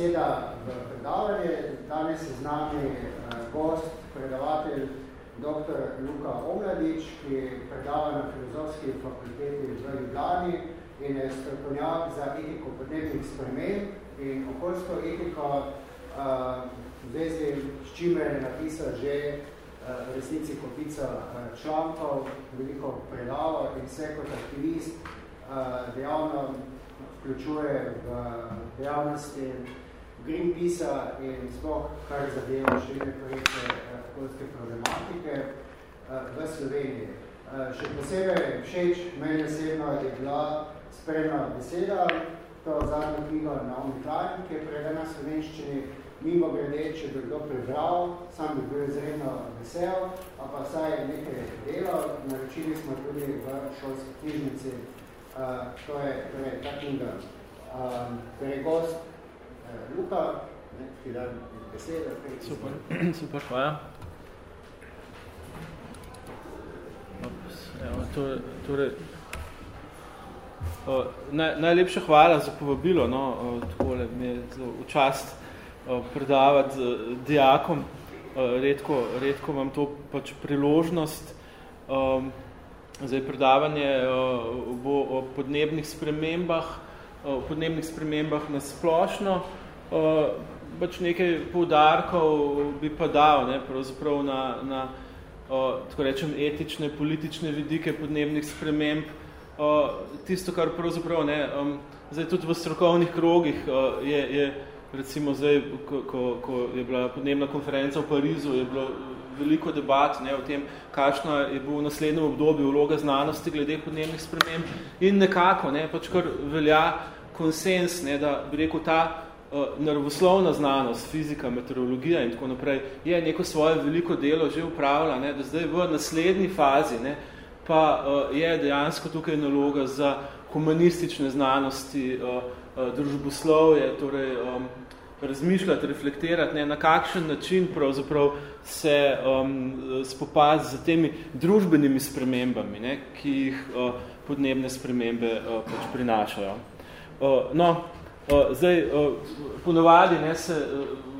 beseda v predavanje. Danes je z nami gost, predavatelj dr. Luka Omladič, ki predava na filozofski fakulteti v Ljubljani in je strokovnjak za etiko podnebnih sprememb in okoljsko etiko, v zvezi s čimer je napisal že v resnici kopica člankov, veliko predava in vse kot aktivist dejavno vključuje v dejavnosti Greenpeace-a in sploh kar zadeva širne projekte okoljske problematike v Sloveniji. Še posebej všeč meni osebno je bila spremna beseda, to zadnja knjiga na Klein, ki je predana slovenščini, mimo grede, če bi kdo prebral, sam bi bil izredno vesel, a pa vsaj nekaj delal, naročili smo tudi v šolski knjižnici Uh, to je torej, ta knjiga. Um, torej, gost Luka, ne, ki da besede. Super, super, hvala. Evo, torej, torej, uh, naj, najlepša hvala za povabilo, no, uh, takole mi je v čast uh, predavati dijakom. Uh, redko, redko vam to pač priložnost. Um, Zdaj, predavanje bo o podnebnih spremembah, o podnebnih spremembah na splošno. Uh, pač nekaj poudarkov bi pa dal ne, pravzaprav na, na uh, tako rečem, etične, politične vidike podnebnih sprememb. Uh, tisto, kar pravzaprav ne, um, zdaj tudi v strokovnih krogih uh, je, je recimo zdaj, ko, ko, ko je bila podnebna konferenca v Parizu, je bilo veliko debat ne, o tem, kakšna je bil v naslednjem obdobju vloga znanosti glede podnebnih sprememb in nekako, ne, pač kar velja konsens, ne, da bi rekel ta naravoslovna znanost, fizika, meteorologija in tako naprej, je neko svoje veliko delo že upravila, ne, da zdaj v naslednji fazi ne, pa uh, je dejansko tukaj naloga za humanistične znanosti, uh, uh, družboslovje, torej um, razmišljati, reflektirati, ne, na kakšen način pravzaprav se um, spopad z temi družbenimi spremembami, ne, ki jih uh, podnebne spremembe uh, pač prinašajo. Uh, no, uh, zdaj, uh, ponovadi ne, se,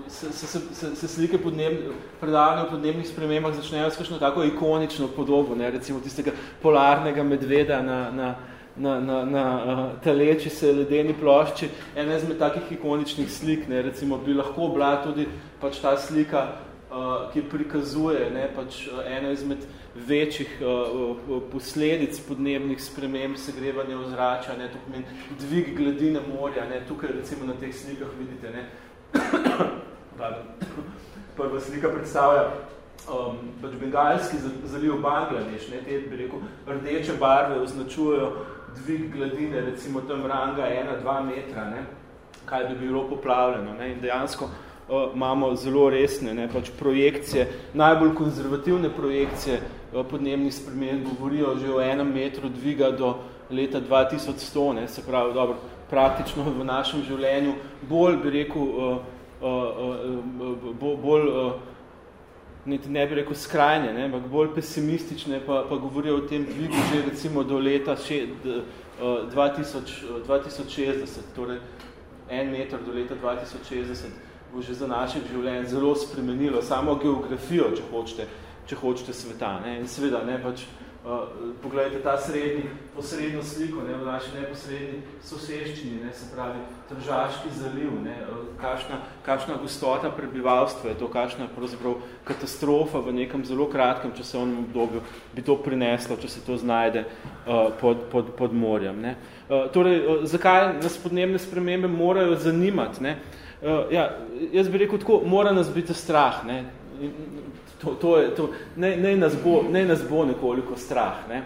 se, se, se, se, slike podneb, predavanja o podnebnih spremembah začnejo s kakšno tako ikonično podobo, ne, recimo tistega polarnega medveda na, na na, na, na uh, taleči se ledeni plošči. Ena izmed takih ikoničnih slik, ne, recimo, bi lahko bila tudi pač ta slika, uh, ki prikazuje ne, pač, uh, eno izmed večjih uh, posledic podnebnih sprememb segrevanja ozračja, ne, to pomeni dvig gladine morja. Ne, tukaj recimo na teh slikah vidite, ne, prva slika predstavlja um, pač bengalski zaliv Bangladeš, ne, te, bi rekel, rdeče barve označujejo dvig gladine, recimo tam ranga 1-2 metra, ne, kaj bi bilo poplavljeno. Ne, in dejansko uh, imamo zelo resne ne, pač projekcije, najbolj konzervativne projekcije podnebnih sprememb govorijo že o enem metru dviga do leta 2100, ne, se pravi, dobro, praktično v našem življenju bolj, bi rekel, uh, uh, uh, bolj niti ne bi rekel skrajne, ne, bolj pesimistične, pa, pa govorijo o tem dvigu že recimo do leta še, d, uh, 2000, 2060, torej en meter do leta 2060 bo že za naših življenj zelo spremenilo samo geografijo, če hočete, če hočete sveta. Ne. In seveda, ne, pač, Uh, poglejte ta srednji, posredno sliko ne, v naši neposredni soseščini, ne, se pravi Tržaški zaliv, ne, kakšna, kakšna gostota prebivalstva je to, kakšna pravzaprav katastrofa v nekem zelo kratkem časovnem obdobju bi to prineslo, če se to znajde uh, pod, pod, pod morjem. Ne. Uh, torej, uh, zakaj nas podnebne spremembe morajo zanimati? Ne? Uh, ja, jaz bi rekel tako, mora nas biti strah. Ne? To, to je, to, ne, ne, nas bo, ne nas bo nekoliko strah. Ne.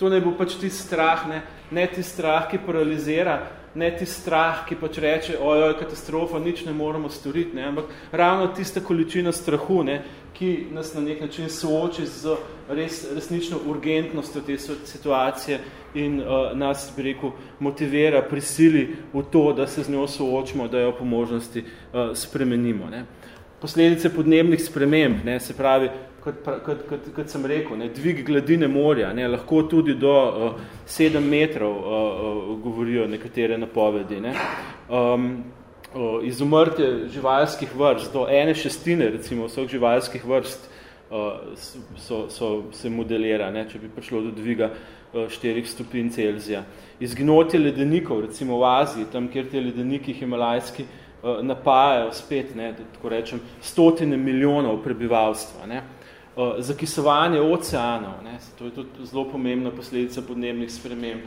To ne bo pač ti strah, ne, ne ti strah, ki paralizira, ne ti strah, ki pač reče, ojoj, katastrofa, nič ne moramo storiti, ne, ampak ravno tista količina strahu, ne, ki nas na nek način sooči z res, resnično urgentnostjo te situacije in uh, nas, bi rekel, motivira, prisili v to, da se z njo soočimo, da jo po možnosti uh, spremenimo. Ne posledice podnebnih sprememb, ne, se pravi, kot, kot, kot, kot sem rekel, ne, dvig gladine morja, ne, lahko tudi do uh, sedem metrov uh, uh, govorijo nekatere napovedi. Ne. Um, izumrte živalskih vrst do ene šestine, recimo vseh živalskih vrst, so, so se modelira, ne, če bi prišlo do dviga 4 stopinj Celzija. Izginotje ledenikov, recimo v Aziji, tam, kjer te ledeniki himalajski napajajo spet, ne, tako rečem, stotine milijonov prebivalstva. Ne. Zakisovanje oceanov, ne, to je tudi zelo pomembna posledica podnebnih sprememb.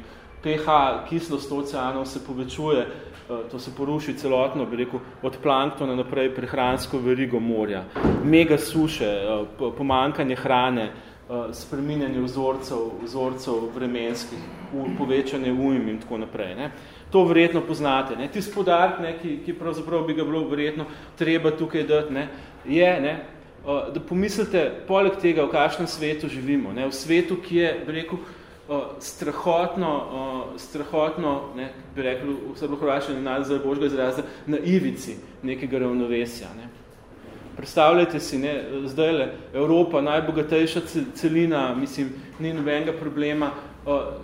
pH, kislost oceanov se povečuje, Eh, to se poruši celotno, bi rekel, od planktona naprej prehransko verigo morja. Mega suše, eh, pomankanje hrane, eh, spreminjanje vzorcev, vzorcev vremenskih, povečanje ujm in tako naprej. Ne. To verjetno poznate. Ne. Tis podark, ne, ki, ki pravzaprav bi ga bilo verjetno treba tukaj dati, ne, je, ne, da pomislite poleg tega, v kakšnem svetu živimo. Ne. V svetu, ki je, bi rekel, strahotno, uh, strahotno, ne, bi rekel, vse bo hrvašče na božga izraza, na ivici nekega ravnovesja. Ne. Predstavljajte si, ne, zdajle, Evropa, najbogatejša celina, mislim, ni nobenega problema, uh,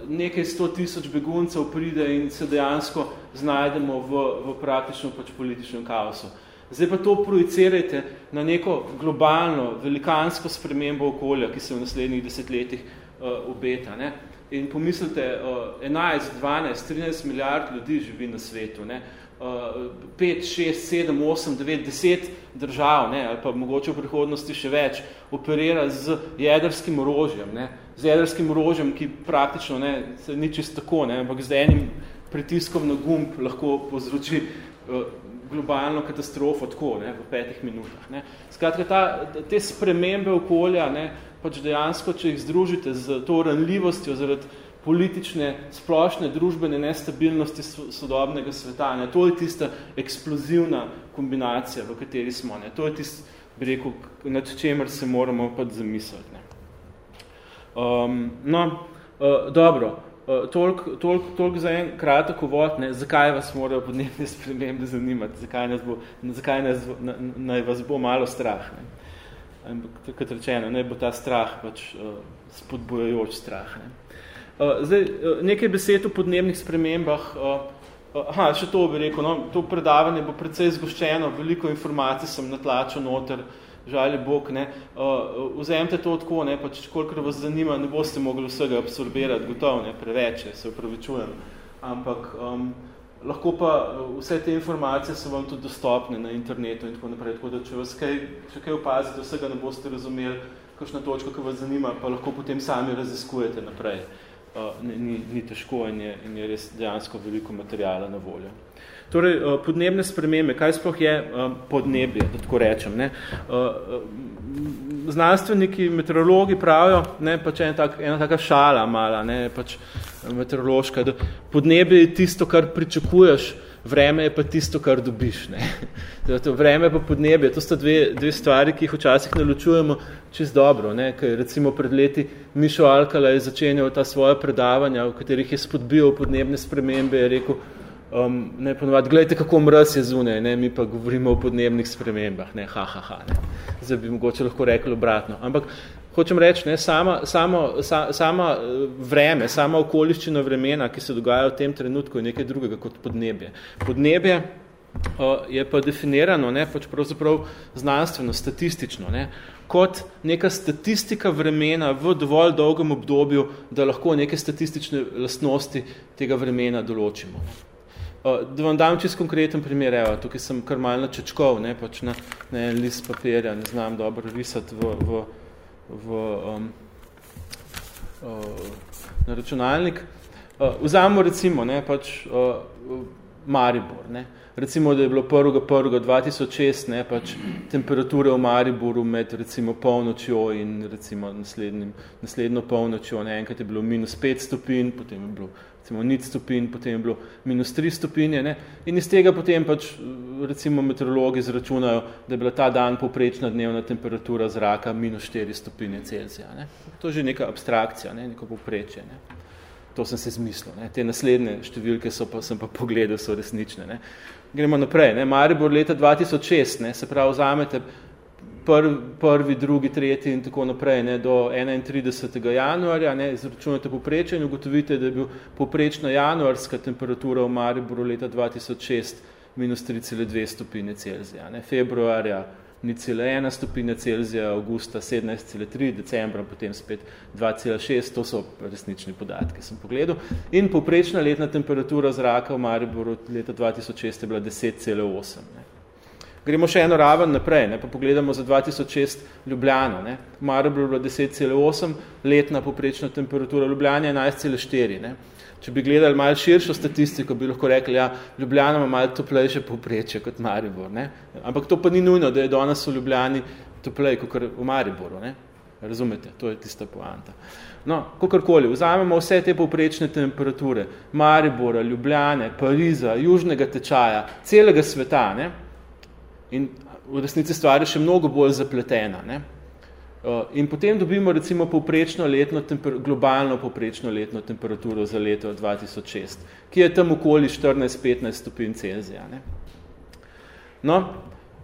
nekaj sto tisoč beguncev pride in se dejansko znajdemo v, v praktično pač političnem kaosu. Zdaj pa to projicirajte na neko globalno, velikansko spremembo okolja, ki se v naslednjih desetletjih uh, obeta. Ne. In pomislite, 11, 12, 13 milijard ljudi živi na svetu, ne? 5, 6, 7, 8, 9, 10 držav, ne? ali pa mogoče v prihodnosti še več, operira z jedrskim orožjem, ne? Z jedrskim orožjem, ki praktično ne, se ni čisto tako, ne? ampak z enim pritiskom na gumb lahko povzroči globalno katastrofo tako, ne? v petih minutah. Ne? Skratka, ta, te spremembe okolja, ne? pač dejansko, če jih združite z to ranljivostjo zaradi politične, splošne, družbene nestabilnosti sodobnega sveta. Ne. To je tista eksplozivna kombinacija, v kateri smo. Ne. To je tist, bi rekel, nad čemer se moramo pač zamisliti. Ne. Um, no, uh, dobro, uh, toliko tolik, tolik za en kratek uvod, ne, zakaj vas morajo podnebne spremembe zanimati, zakaj, nas bo, zakaj nas, na, naj vas bo malo strah. Ne. Ampak, kot rečeno, ne bo ta strah pač uh, spodbojajoč strah. Ne. Uh, zdaj, uh, nekaj besed o podnebnih spremembah. Uh, uh, aha, še to bi rekel, no, to predavanje bo precej zgoščeno, veliko informacij sem natlačil noter, žali Bog, ne. Uh, vzemite to tako, ne, pač kolikor vas zanima, ne boste mogli vsega absorbirati, gotovo, ne, preveč, se upravičujem. Ampak, um, lahko pa eh, vse te informacije so vam tudi dostopne na internetu in tako naprej, tako da če vas kaj, če kaj opazite, vsega ne boste razumeli, kakšna točka, ki vas zanima, pa lahko potem sami raziskujete naprej. Uh, ni, ni težko in je, in je res dejansko veliko materijala na voljo. Torej, uh, podnebne spremembe, kaj sploh je uh, podnebje, da tako rečem. Ne? Uh, znanstveniki, meteorologi pravijo, ne, pač ena, tak, ena taka šala mala, ne, pač meteorološka, da podnebje je tisto, kar pričakuješ, vreme je pa tisto, kar dobiš. Ne. To vreme pa podnebje, to sta dve, dve stvari, ki jih včasih naločujemo čist dobro. Ne. Kaj, recimo pred leti Mišo Alkala je začenjal ta svoja predavanja, v katerih je spodbijal podnebne spremembe, je rekel, um, ne ponovati, gledajte, kako mraz je zunaj, ne, mi pa govorimo o podnebnih spremembah, ne, ha, ha, ha, ne. Zdaj bi mogoče lahko rekli obratno. Ampak hočem reči, ne, sama, samo, sa, sama eh, vreme, sama okoliščina vremena, ki se dogaja v tem trenutku, je nekaj drugega kot podnebje. Podnebje uh, je pa definirano, ne, pač pravzaprav znanstveno, statistično, ne, kot neka statistika vremena v dovolj dolgem obdobju, da lahko neke statistične lastnosti tega vremena določimo. Da vam dam čist konkreten primer, evo, tukaj sem kar malo načečkov, ne, pač na, na en list papirja, ne znam dobro risati v, v, v um, uh, na računalnik. Uh, vzamemo recimo, ne, pač uh, Maribor, ne. Recimo, da je bilo 1.1.2006, ne, pač temperature v Mariboru med recimo polnočjo in recimo naslednjim, naslednjo polnočjo, ne, enkrat je bilo minus 5 stopinj, potem je bilo recimo nič stopinj, potem je bilo minus tri stopinje, ne? in iz tega potem pač recimo meteorologi zračunajo, da je bila ta dan poprečna dnevna temperatura zraka minus 4 stopinje Celzija. Ne? To je že neka abstrakcija, ne? neko poprečje. Ne? To sem se zmislil. Ne? Te naslednje številke so pa, sem pa pogledal, so resnične. Ne? Gremo naprej. Ne? Maribor leta 2006, ne? se pravi, vzamete prvi, drugi, tretji in tako naprej, ne, do 31. januarja, ne, izračunate poprečje in ugotovite, da je bil poprečna januarska temperatura v Mariboru leta 2006 minus 3,2 stopinje Celzija. Ne. Februarja cela ena stopinja Celzija, augusta 17,3, decembra potem spet 2,6, to so resnični podatki, sem pogledal. In povprečna letna temperatura zraka v Mariboru leta 2006 je bila 10,8. Gremo še eno raven naprej, ne, pa pogledamo za 2006 Ljubljano. Ne. V Mariboru je bila 10,8, letna povprečna temperatura Ljubljana je 11,4. Če bi gledali malo širšo statistiko, bi lahko rekli, ja, Ljubljana ima malo toplejše povprečje kot Maribor. Ne? Ampak to pa ni nujno, da je danes v Ljubljani toplej kot v Mariboru. Ne? Razumete? To je tista poanta. No, kakorkoli, vzamemo vse te povprečne temperature, Maribora, Ljubljane, Pariza, južnega tečaja, celega sveta, ne? In v resnici stvar je še mnogo bolj zapletena. Ne? Eh, in potem dobimo recimo povprečno letno globalno povprečno letno temperaturo za leto 2006, ki je tam okoli 14-15 stopinj Celzija. Ne? No,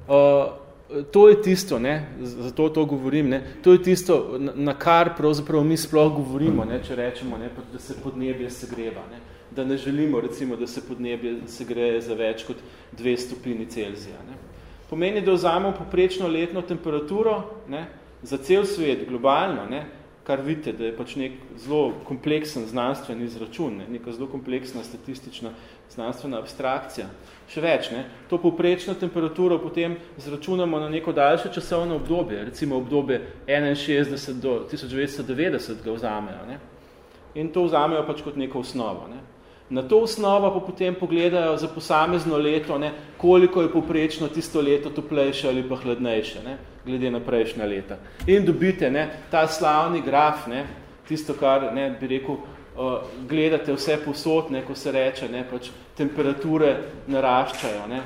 uh, to je tisto, ne, zato to govorim, ne, to je tisto, na, kar pravzaprav mi sploh govorimo, ne, če rečemo, ne, da se podnebje segreva, ne, da ne želimo, recimo, da se podnebje segreje za več kot dve stopini Celzija. Ne. Pomeni, da vzamemo poprečno letno temperaturo, ne, za cel svet, globalno, ne, kar vidite, da je pač nek zelo kompleksen znanstveni izračun, ne, neka zelo kompleksna statistična znanstvena abstrakcija. Še več, ne, to povprečno temperaturo potem zračunamo na neko daljše časovno obdobje, recimo obdobje 61 do 1990 ga vzamejo. Ne, in to vzamejo pač kot neko osnovo. Ne. Na to osnovo pa potem pogledajo za posamezno leto, ne, koliko je poprečno tisto leto toplejše ali pa hladnejše, ne, glede na prejšnja leta. In dobite ne, ta slavni graf, ne, tisto, kar ne, bi rekel, uh, gledate vse posod, ne, ko se reče, ne, pač temperature naraščajo ne,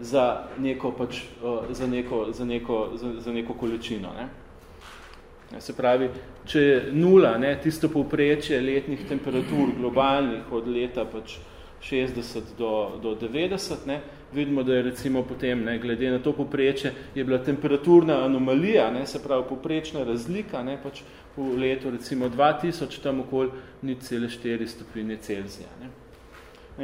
za, neko, pač, uh, za, neko, za, neko, za, za neko količino. Ne. Se pravi, če je nula, ne, tisto povprečje letnih temperatur globalnih od leta pač 60 do, do 90, ne, vidimo, da je recimo potem, ne, glede na to povprečje, je bila temperaturna anomalija, ne, se pravi povprečna razlika, ne, pač v letu recimo 2000, tam okoli ni cele 4 stopinje Celzija. Ne.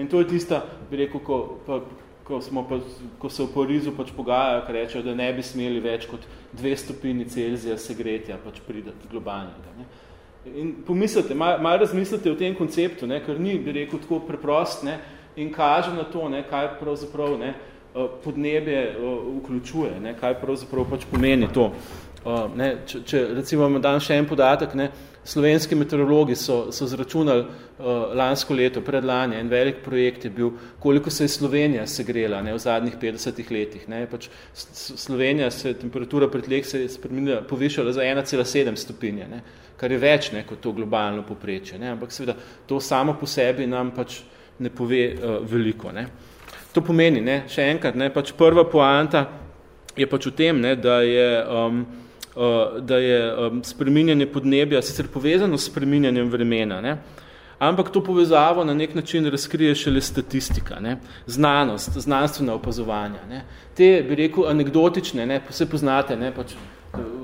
In to je tista, bi rekel, ko, pa, ko, smo pa, ko se v Parizu pač pogajajo, ker rečejo, da ne bi smeli več kot dve stopini Celzija segretja pač pridati globalnega. Ne. In pomislite, malo mal razmislite o tem konceptu, ne, ker ni, bi rekel, tako preprost ne, in kaže na to, ne, kaj pravzaprav ne, eh, podnebje eh, vključuje, ne, kaj pravzaprav pač pomeni to. Eh, ne, če, če recimo dan še en podatek, ne, slovenski meteorologi so, so zračunali uh, lansko leto, predlanje, en velik projekt je bil, koliko se je Slovenija segrela ne, v zadnjih 50 letih. Ne. Pač Slovenija se temperatura pred leh se je spremenila, povišala za 1,7 stopinje, ne, kar je več ne, kot to globalno poprečje. Ne. Ampak seveda to samo po sebi nam pač ne pove uh, veliko. Ne. To pomeni, ne, še enkrat, ne, pač prva poanta je pač v tem, ne, da je um, da je spreminjanje podnebja sicer povezano s spreminjanjem vremena, ne? ampak to povezavo na nek način razkrije šele statistika, ne? znanost, znanstvena opazovanja. Ne? Te, bi rekel, anekdotične, ne? vse poznate, ne? Pač,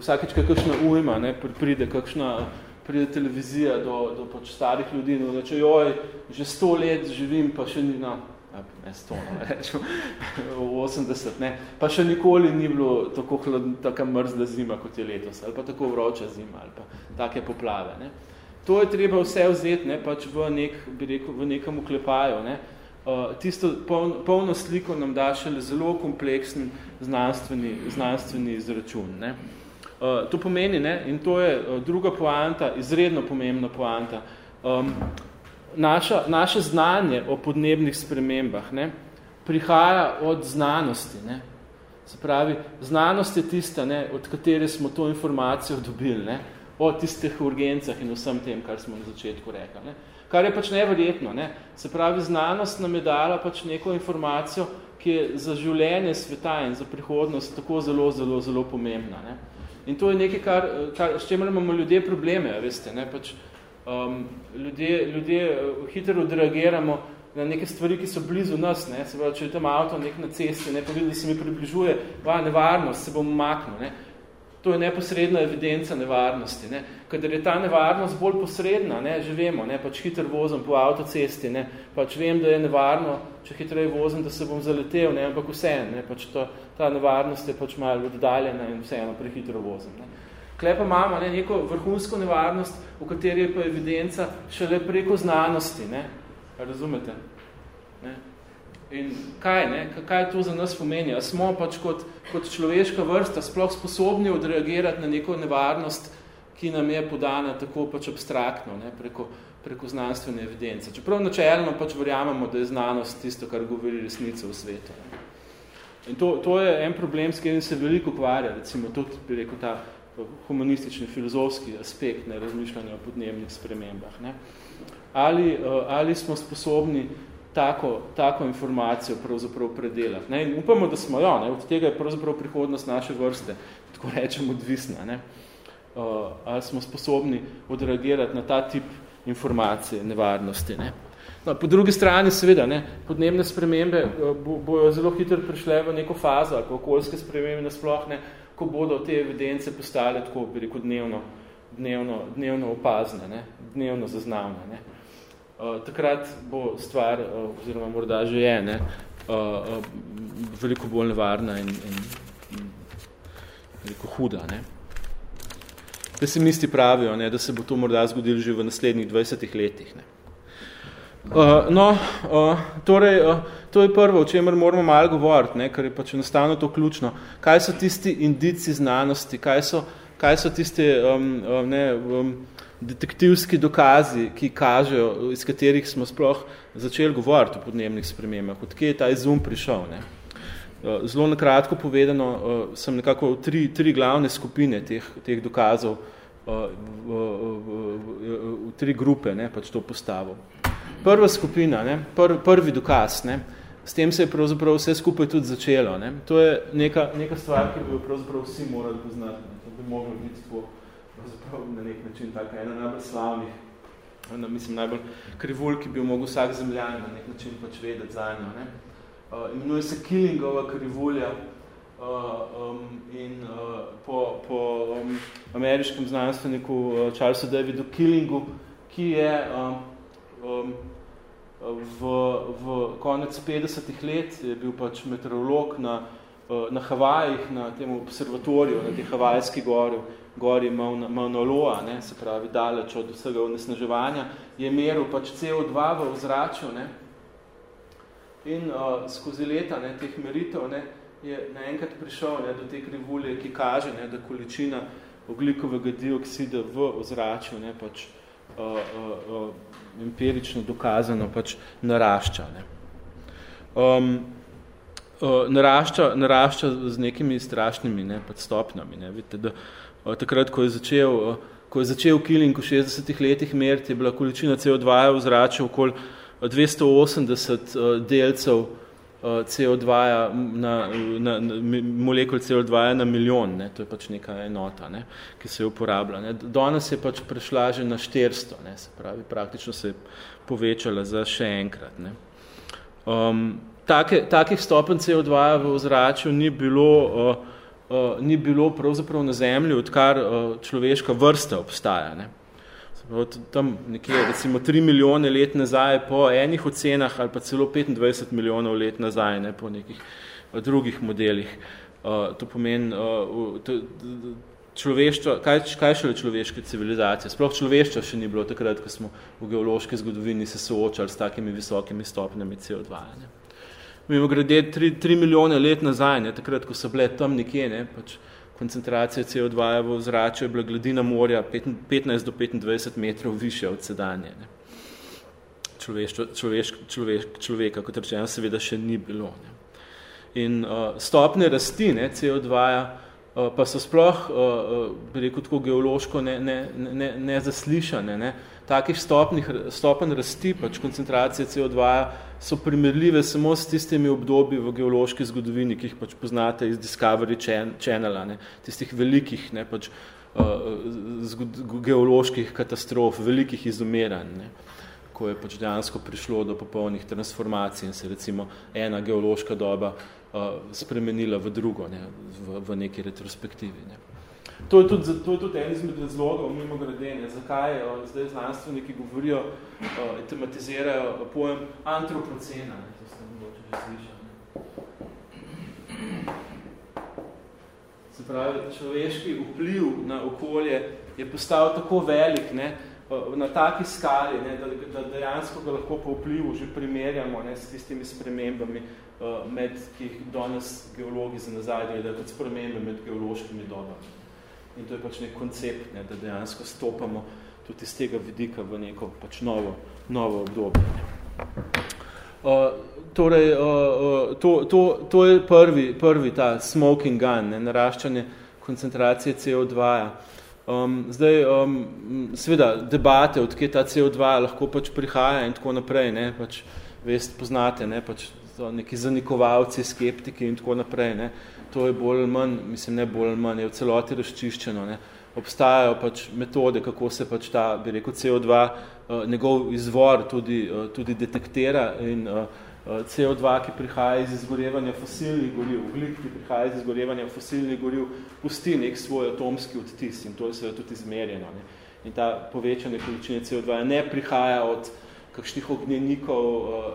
vsakeč kakšna ujma, ne? pride kakšna pride televizija do, do pač starih ljudi, no, da če joj, že sto let živim, pa še ni, no, ne sto, no, rečemo, v 80, ne, pa še nikoli ni bilo tako, hlad, tako mrzla zima, kot je letos, ali pa tako vroča zima, ali pa take poplave. Ne. To je treba vse vzeti, ne, pač v, nek, bi rekel, v nekem uklepaju. Ne. Uh, tisto polno, polno sliko nam da šele zelo kompleksen znanstveni, znanstveni izračun. Ne. Uh, to pomeni, ne, in to je uh, druga poanta, izredno pomembna poanta, um, naša, naše znanje o podnebnih spremembah ne, prihaja od znanosti. Ne. Se pravi, znanost je tista, ne, od katere smo to informacijo dobili, ne, o tistih urgencah in vsem tem, kar smo na začetku rekli. Ne. Kar je pač neverjetno. Ne. Se pravi, znanost nam je dala pač neko informacijo, ki je za življenje sveta in za prihodnost tako zelo, zelo, zelo pomembna. Ne. In to je nekaj, kar, kar, s čemer imamo ljudje probleme, veste, ne, pač, um, ljudje, ljudje uh, hitro odreagiramo na neke stvari, ki so blizu nas, ne, se pravi, če je tam avto nek na cesti, ne, pa vidi, da se mi približuje, va, nevarnost, se bom maknil, ne. to je neposredna evidenca nevarnosti. Ne. Kadar je ta nevarnost bolj posredna, ne, že vemo, ne, pač hiter vozim po avtocesti, ne, pač vem, da je nevarno, če hitreje vozim, da se bom zaletel, ne, ampak vse, ne, pač to, ta nevarnost je pač malo oddaljena in vseeno prehitro vozim. Ne. Klej pa imamo ne, neko vrhunsko nevarnost, v kateri je pa evidenca šele preko znanosti. Ne. Razumete? Ne. In kaj, ne? kaj to za nas pomeni? A smo pač kot, kot človeška vrsta sploh sposobni odreagirati na neko nevarnost, ki nam je podana tako pač abstraktno, ne? Preko, preko znanstvene evidence. Čeprav načelno pač verjamemo, da je znanost tisto, kar govori resnico v svetu. Ne? In to, to je en problem, s katerim se veliko ukvarja, recimo tudi, bi rekel, ta humanistični, filozofski aspekt ne, razmišljanja o podnebnih spremembah. Ne. Ali, eh, ali smo sposobni tako, tako informacijo pravzaprav predelati. Ne? In upamo, da smo jo, ne? od tega je pravzaprav prihodnost naše vrste, tako rečem, odvisna. Ne? Uh, ali smo sposobni odreagirati na ta tip informacije, nevarnosti. Ne? No, po drugi strani, seveda, ne, podnebne spremembe bo, bojo zelo hitro prišle v neko fazo, ali okoljske spremembe nasploh, ne, ko bodo te evidence postale tako, bi rekel, dnevno, dnevno, dnevno opazne, ne, dnevno zaznavne. Ne. Uh, takrat bo stvar, uh, oziroma morda že je, ne, uh, uh, veliko bolj nevarna in, in, in veliko huda. Ne. Pesimisti pravijo, ne, da se bo to morda zgodilo že v naslednjih 20 letih. Ne. Uh, no, uh, torej, uh, to je prvo, o čemer moramo malo govoriti, ne, ker je pač enostavno to ključno. Kaj so tisti indici znanosti, kaj so, kaj so tiste um, um, ne, um, detektivski dokazi, ki kažejo, iz katerih smo sploh začeli govoriti o podnebnih spremembah, odkje je ta izum prišel. Ne. Eh, zelo nakratko povedano, eh, sem nekako v tri, tri glavne skupine teh, teh dokazov, eh, v, v, v, v tri grupe ne, pač to postavil. Prva skupina, ne, pr, prvi dokaz, ne, s tem se je pravzaprav vse skupaj tudi začelo. Ne. To je neka, neka stvar, ki bi jo pravzaprav vsi morali poznati. Ne. To bi moglo biti tako na nek način taka ena najbolj slavnih, ena, mislim, najbolj krivulj, ki bi jo mogel vsak zemljan na nek način pač vedeti za njo. Ne? Uh, imenuje se Killingova krivulja uh, um, in uh, po, po um, ameriškem znanstveniku uh, Charlesu Davidu Killingu, ki je um, um, v, v konec 50-ih let je bil pač meteorolog na, uh, na Havajih, na tem observatoriju, na tej Havajski gori, gori Mauna Loa, ne, se pravi daleč od vsega onesnaževanja, je meril pač CO2 v ozračju ne, in uh, skozi leta ne, teh meritev ne, je naenkrat prišel ne, do te krivulje, ki kaže, ne, da količina oglikovega dioksida v ozračju ne, pač, uh, uh, uh, empirično dokazano pač narašča. Ne. Um, uh, narašča, narašča z nekimi strašnimi ne, pač stopnjami. Ne. Vidite, da takrat, ko je začel, ko je začel killing v 60 letih meriti, je bila količina CO2 v zraču okoli 280 delcev CO2 na, na, na molekul CO2 na milijon, ne, to je pač neka enota, ne, ki se uporablja. Ne. Danes je pač prešla že na 400, ne, se pravi, praktično se je povečala za še enkrat. Ne. Um, take, takih stopenj CO2 v ozračju ni bilo uh, uh, ni bilo pravzaprav na zemlji, odkar uh, človeška vrsta obstaja. Ne. Od tam nekje, recimo, 3 milijone let nazaj po enih ocenah ali pa celo 25 milijonov let nazaj, ne, po nekih uh, drugih modelih. Uh, to pomeni, uh, to, človeštvo, kaj, kaj šele človeške civilizacije? Sploh človeštvo še ni bilo takrat, ko smo v geološki zgodovini se soočali s takimi visokimi stopnjami CO2. Ne mimo grede 3, 3 milijone let nazaj, ne, takrat, ko so bile tam nekje, ne, pač koncentracija CO2 v zračju je bila gladina morja 15 do 25 metrov više od sedanje. Ne. Človeško, človešk, človešk, človeka, kot rečeno, seveda še ni bilo. Ne. In uh, stopne rasti ne, CO2 uh, pa so sploh, uh, uh, bi rekel tako geološko, ne, ne, ne, ne zaslišane. Ne. Takih stopnih, stopen rasti, pač koncentracije CO2 so primerljive samo s tistimi obdobji v geološki zgodovini, ki jih pač poznate iz Discovery Channela, ne, tistih velikih ne, pač, uh, geoloških katastrof, velikih izumeranj, ne, ko je pač dejansko prišlo do popolnih transformacij in se recimo ena geološka doba uh, spremenila v drugo, ne, v, v neki retrospektivi. Ne. To je tudi, to je tudi en izmed razlogov, mimo gradene, zakaj o, zdaj znanstveniki govorijo, o, tematizirajo pojem antropocena. Ne, to ste mogoče že slišali. Se pravi, človeški vpliv na okolje je postal tako velik, ne, na taki skali, ne, da, da dejansko ga lahko po vplivu že primerjamo ne, s tistimi spremembami, med, ki jih danes geologi za nazaj gledajo, kot spremembe med geološkimi dobami. In to je pač nek koncept, ne, da dejansko stopamo tudi iz tega vidika v neko pač novo, novo obdobje. Uh, torej, uh, uh, to, to, to je prvi, prvi ta smoking gun, ne, naraščanje koncentracije CO2. -ja. Um, zdaj, um, seveda, debate, odkje ta CO2 lahko pač prihaja in tako naprej, ne, pač vest poznate, ne, pač neki zanikovalci, skeptiki in tako naprej, ne, to je bolj ali manj, mislim ne bolj ali manj, je v celoti razčiščeno. Ne. Obstajajo pač metode, kako se pač ta, bi rekel, CO2, uh, njegov izvor tudi, uh, tudi detektira in uh, CO2, ki prihaja iz izgorevanja fosilnih goriv, ugljik, ki prihaja iz izgorevanja fosilnih goriv, pusti nek svoj atomski odtis in to je seveda tudi izmerjeno. Ne. In ta povečane količine CO2 ne prihaja od kakšnih ognjenikov,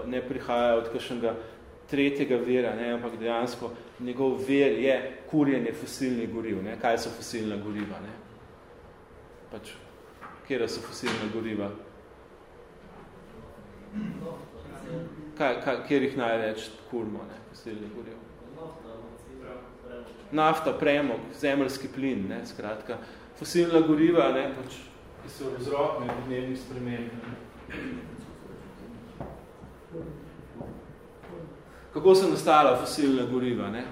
ne prihaja od kakšnega tretjega vira, ne, ampak dejansko njegov ver je kurjenje fosilnih goriv. Ne. Kaj so fosilna goriva? Ne? Pač, kjera so fosilna goriva? Kaj, kaj, kjer jih največ kurmo, ne, fosilnih goriv? Nafta, premog, zemljski plin, ne, skratka. Fosilna goriva, ne, pač, ki so vzrok podnebnih sprememb. Kako so nastala fosilna goriva? Ne?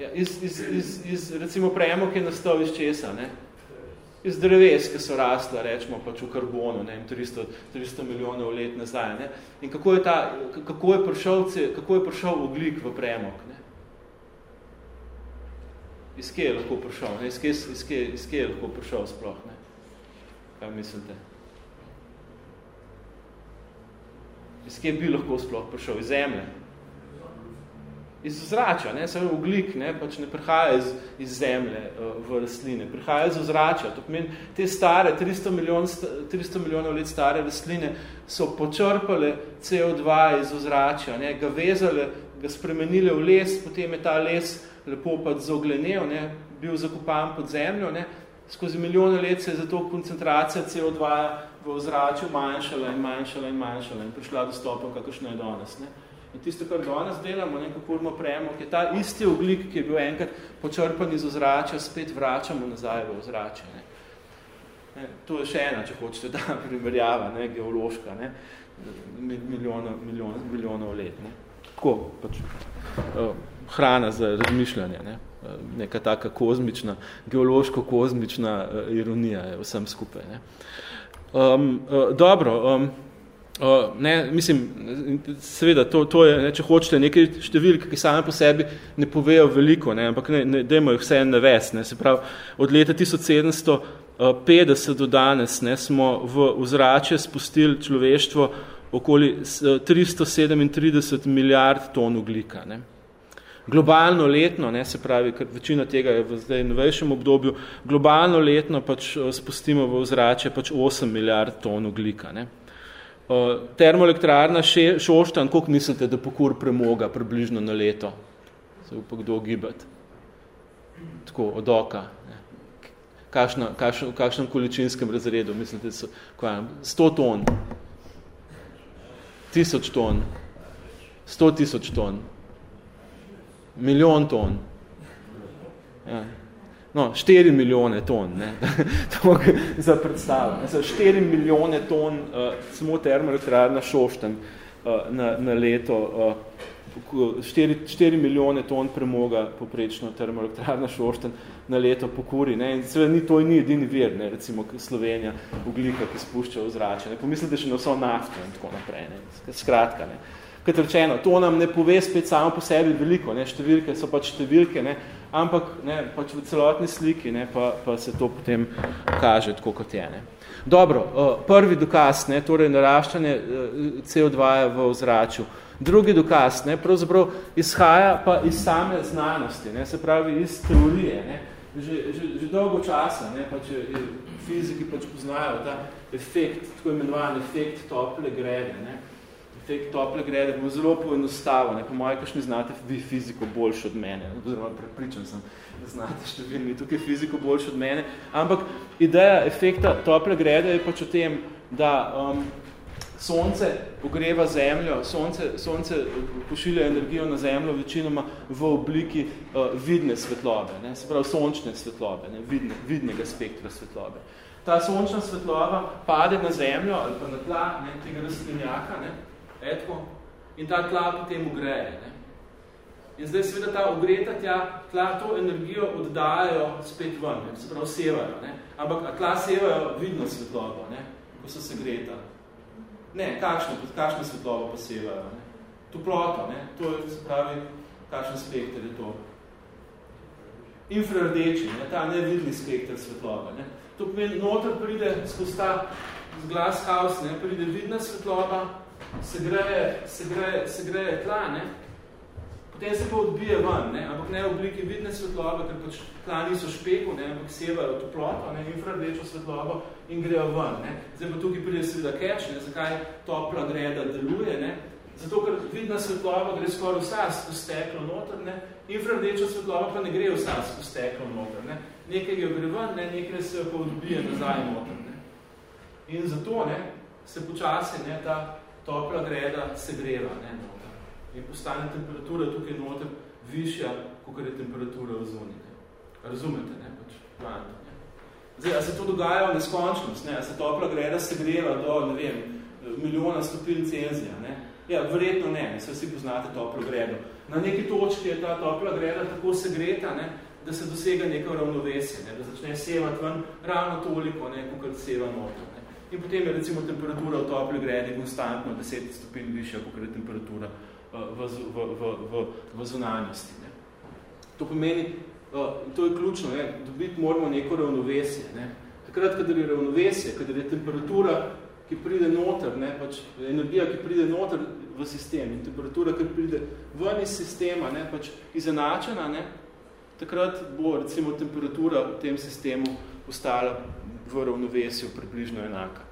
Ja, iz, iz, iz, iz, recimo premok je nastal iz česa? Ne? Iz dreves, ki so rasla, rečemo pač v karbonu, ne, 300, 300 milijonov let nazaj. Ne? In kako je, ta, kako, je prišel, kako je prišel oglik v premok? Ne? Iz kje je lahko prišel? Ne? Iz, kje, iz, kje, iz kje je lahko prišel sploh? Ne? Kaj mislite? Iz kje bi lahko sploh prišel, iz zemlje. Iz zrača, ne, samo ugljik, ne, pač ne prihaja iz, iz zemlje uh, v rastline, prihaja iz ozračja. To pomeni, te stare, 300, milijon, 300 milijonov let stare rastline so počrpale CO2 iz ozračja, ne, ga vezale, ga spremenile v les, potem je ta les lepo pač zoglenel, ne, bil zakopan pod zemljo, ne, skozi milijone let se je zato koncentracija CO2 v ozračju manjšala in manjšala in manjšala in prišla do stopa, kakršno je danes. Ne? In tisto, kar danes delamo, nekaj kurmo prejemo, je ta isti oglik, ki je bil enkrat počrpan iz ozračja, spet vračamo nazaj v ozračje. Ne? Ne? To je še ena, če hočete, ta primerjava, ne? geološka, ne? Milijonov, milijon, milijonov let. Ne? Tako, pač, uh, hrana za razmišljanje, ne? Uh, neka taka kozmična, geološko-kozmična uh, ironija je vsem skupaj. Ne? Uh, Um, uh, dobro, um, uh, ne, mislim, seveda, to, to je, ne, če hočete, nekaj številk, ki same po sebi ne povejo veliko, ne, ampak ne, ne, dajmo jih vse navest. Ne, se pravi, od leta 1750 do danes ne, smo v vzrače spustili človeštvo okoli 337 milijard ton oglika. Ne globalno letno, ne, se pravi, ker večina tega je v zdaj novejšem obdobju, globalno letno pač eh, spustimo v ozračje pač 8 milijard ton oglika. Ne. Eh, termoelektrarna Šoštan, koliko mislite, da pokur premoga približno na leto? Se upa kdo gibati? Tako, od oka. Ne. Kakšna, kakšna, v kakšnem količinskem razredu, mislite, so, kaj, 100 ton, 1000 ton, 100 tisoč ton, milijon ton. Ja. No, 4 milijone ton, ne. to za predstavo. Ne. 4 milijone ton uh, samo termoelektrarna Šošten uh, na, na leto, uh, 4, 4 milijone ton premoga poprečno termoelektrarna Šošten na leto pokuri. Ne. In seveda ni, to ni edini vir, ne, recimo Slovenija, uglika, ki spušča v zrače. Pomislite še na vso nafto in tako naprej. Ne. Skratka, ne kot rečeno, to nam ne pove spet samo po sebi veliko, ne, številke so pač številke, ne, ampak ne, pač v celotni sliki ne, pa, pa se to potem kaže tako kot je. Ne. Dobro, prvi dokaz, ne, torej naraščanje CO2 v ozračju. Drugi dokaz, ne, pravzaprav izhaja pa iz same znanosti, ne, se pravi iz teorije. Ne. Že, že, že dolgo časa, ne, pa če fiziki pač poznajo ta efekt, tako imenovan efekt tople grede. Ne. Efekt tople grede bo zelo poenostavil. Po mojem, kakšni znate vi fiziko boljši od mene, oziroma prepričan sem, da znate številni tukaj fiziko boljši od mene. Ampak ideja efekta tople grede je pač o tem, da um, sonce pogreva zemljo, sonce, sonce pošilja energijo na zemljo večinoma v obliki uh, vidne svetlobe, ne? se pravi sončne svetlobe, ne? Vidne, vidnega spektra svetlobe. Ta sončna svetlova pade na zemljo ali pa na tla ne? tega rastlinjaka, ne? Etko, in ta tla potem ugreje. Ne? In zdaj seveda ta ogreta tja, tla to energijo oddajajo spet ven, ne? se pravi sevajo. Ne? Ampak tla sevajo vidno svetlobo, ne? ko so se greta. Ne, kakšno, kakšno svetlobo posevajo. Ne? Toploto, ne? to je, se pravi, kakšen spektr je to. Infrardeči, ne? ta nevidni spektr svetlobe. Ne? To pomeni, noter pride skozi ta glass house, ne? pride vidna svetloba, se greje, se greje, se greje tla, ne? potem se pa odbije ven, ne? ampak ne v obliki vidne svetlobe, ker pač tla niso špeku, ne? ampak sevajo toploto, ne? infrardečo svetlobo in grejo ven. Ne? Zdaj pa tukaj pride seveda catch, ne? zakaj topla greda deluje, ne? zato ker vidna svetloba gre skoraj vsa skozi steklo noter, ne? infrardeča svetloba pa ne gre vsa skozi steklo noter. Ne? Nekaj jo gre ven, ne? nekaj se pa odbije nazaj noter. Ne? In zato ne? se počasi ne? ta topla greda segreva. Ne? Noter in postane temperatura tukaj noter višja, kot je temperatura v zoni. Razumete, ne? Pač, kvanto, ne? Zdaj, a se to dogaja v neskončnost, ne? A se topla greda segreva do, ne vem, milijona stopinj Celzija, ne? Ja, verjetno ne, ne, se vsi poznate toplo gredo. Na neki točki je ta topla greda tako segreta, ne, da se dosega neko ravnovesje, ne, da začne sevati ven ravno toliko, ne, kot seva noter. Ne. In potem je recimo temperatura v topli gredi konstantno 10 stopinj višja, kot je temperatura v, v, v, v, v zunanjosti. Ne. To pomeni, to je ključno, ne, dobiti moramo neko ravnovesje. Ne. Takrat, kadar je ravnovesje, kadar je temperatura, ki pride noter, ne, pač energija, ki pride noter v sistem in temperatura, ki pride ven iz sistema, ne, pač izenačena, ne, takrat bo recimo temperatura v tem sistemu ostala v ravnovesju približno enaka.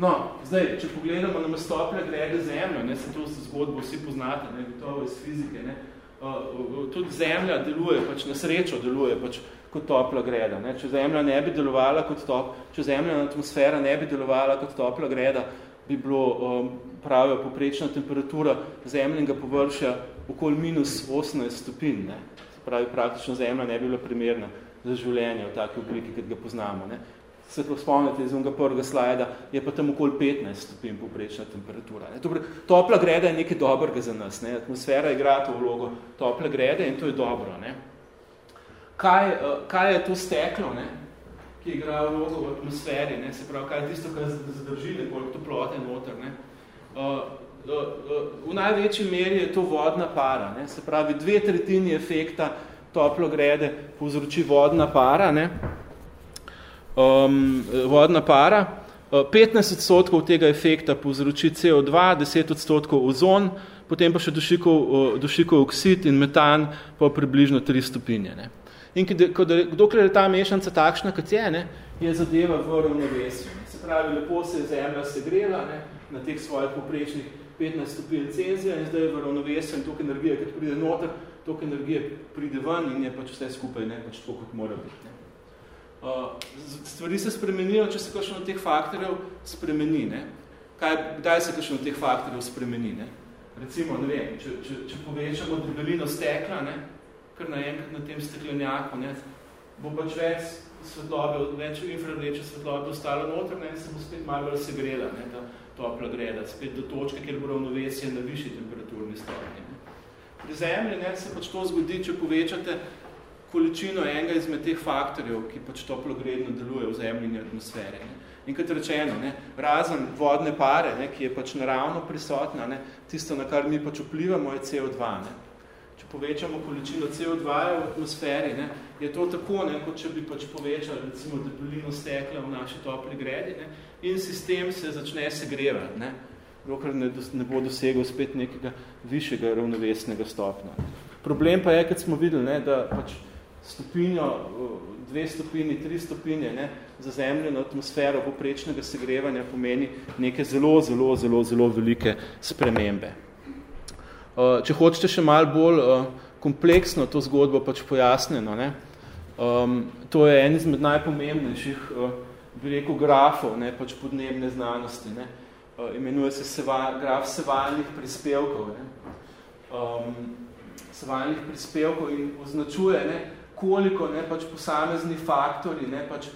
No, zdaj, če pogledamo na mestoplje grede zemljo, ne, se to zgodbo vsi poznate, ne, gotovo iz fizike, ne, uh, tudi zemlja deluje, pač na srečo deluje pač kot topla greda. Ne. Če zemlja ne bi delovala kot top, če zemlja atmosfera ne bi delovala kot topla greda, bi bilo, um, pravijo, poprečna temperatura zemljenega površja okoli minus 18 stopinj. Ne. Se pravi, praktično zemlja ne bi bila primerna za življenje v taki obliki, kot ga poznamo. Ne se to spomnite iz onega prvega slajda, je pa tam okoli 15 stopinj poprečna temperatura. Ne. Torej, topla greda je nekaj dobrega za nas. Ne. Atmosfera igra to vlogo tople grede in to je dobro. Ne. Kaj, kaj je to steklo, ne, ki igra vlogo v atmosferi? Ne. Se pravi, kaj je tisto, kar zadrži nekoliko toplote noter. Ne. Uh, uh, uh, v največji meri je to vodna para. Ne. Se pravi, dve tretjini efekta toplo grede povzroči vodna para. Ne um, vodna para. 15 uh, odstotkov tega efekta povzroči CO2, 10 odstotkov ozon, potem pa še dušikov, uh, dušikov oksid in metan pa približno 3 stopinje. Ne. In dokler je ta mešanca takšna, kot je, ne, je zadeva v ravnovesju. Se pravi, lepo se je zemlja segrela ne, na teh svojih poprečnih 15 stopinj Celzija in zdaj je v ravnovesju in toliko energije, kot pride noter, toliko energije pride ven in je pač vse skupaj ne, pač to, kot mora biti. Ne. Uh, stvari se spremenijo, če se kakšen od teh faktorjev spremeni. Ne? Kaj, kdaj se kakšen od teh faktorjev spremeni? Ne? Recimo, ne vem, če, če, če povečamo debelino stekla, ne? kar naenkrat na tem steklenjaku, ne? bo pač več svetlobe, več infrardeče svetlobe ostalo noter ne? se bo spet malo bolj segrela, ne? ta topla greda, spet do točke, kjer bo ravnovesje na višji temperaturni stopni. Zemlji ne, se pač to zgodi, če povečate količino enega izmed teh faktorjev, ki pač toplogredno deluje v zemljini atmosfere. Ne. In kot rečeno, ne, razen vodne pare, ne, ki je pač naravno prisotna, ne, tisto, na kar mi pač vplivamo, je CO2. Ne. Če povečamo količino CO2 v atmosferi, ne, je to tako, ne, kot če bi pač povečali recimo debelino stekla v naši topli gredi ne, in sistem se začne segrevati. Dokler ne, ne bo dosegel spet nekega višjega ravnovesnega stopna. Problem pa je, kad smo videli, ne, da pač stopinjo, dve stopini, tri stopinje ne, za zemljeno atmosfero poprečnega segrevanja pomeni neke zelo, zelo, zelo, zelo velike spremembe. Če hočete še malo bolj kompleksno to zgodbo pač pojasneno, ne, to je en izmed najpomembnejših bi rekel, grafov ne, pač podnebne znanosti. Ne. Imenuje se seva, graf sevalnih prispevkov. Ne. Um, sevalnih prispevkov in označuje, ne, koliko ne, pač posamezni faktori ne, pač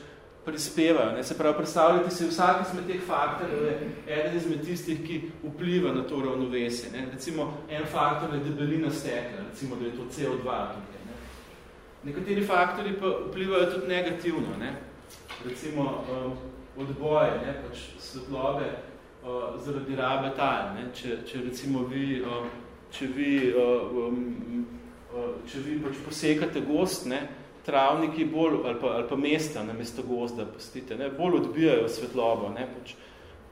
prispevajo. Ne. Se pravi, predstavljati se vsak izmed teh faktorjev je eden izmed tistih, ki vpliva na to ravnovesje. Ne. Recimo, en faktor je debelina stekla, recimo, da je to CO2 tukaj. Ne. Nekateri faktori pa vplivajo tudi negativno. Ne. Recimo, um, odboje, ne, pač svetlobe uh, zaradi rabe tal. Ne. Če, če recimo vi, uh, če vi uh, um, Eh, če vi pač posekate gost, ne, travniki bolj, ali pa, ali pa mesta na mesto gozda, pustite, ne, bolj odbijajo svetlobo, ne, pač,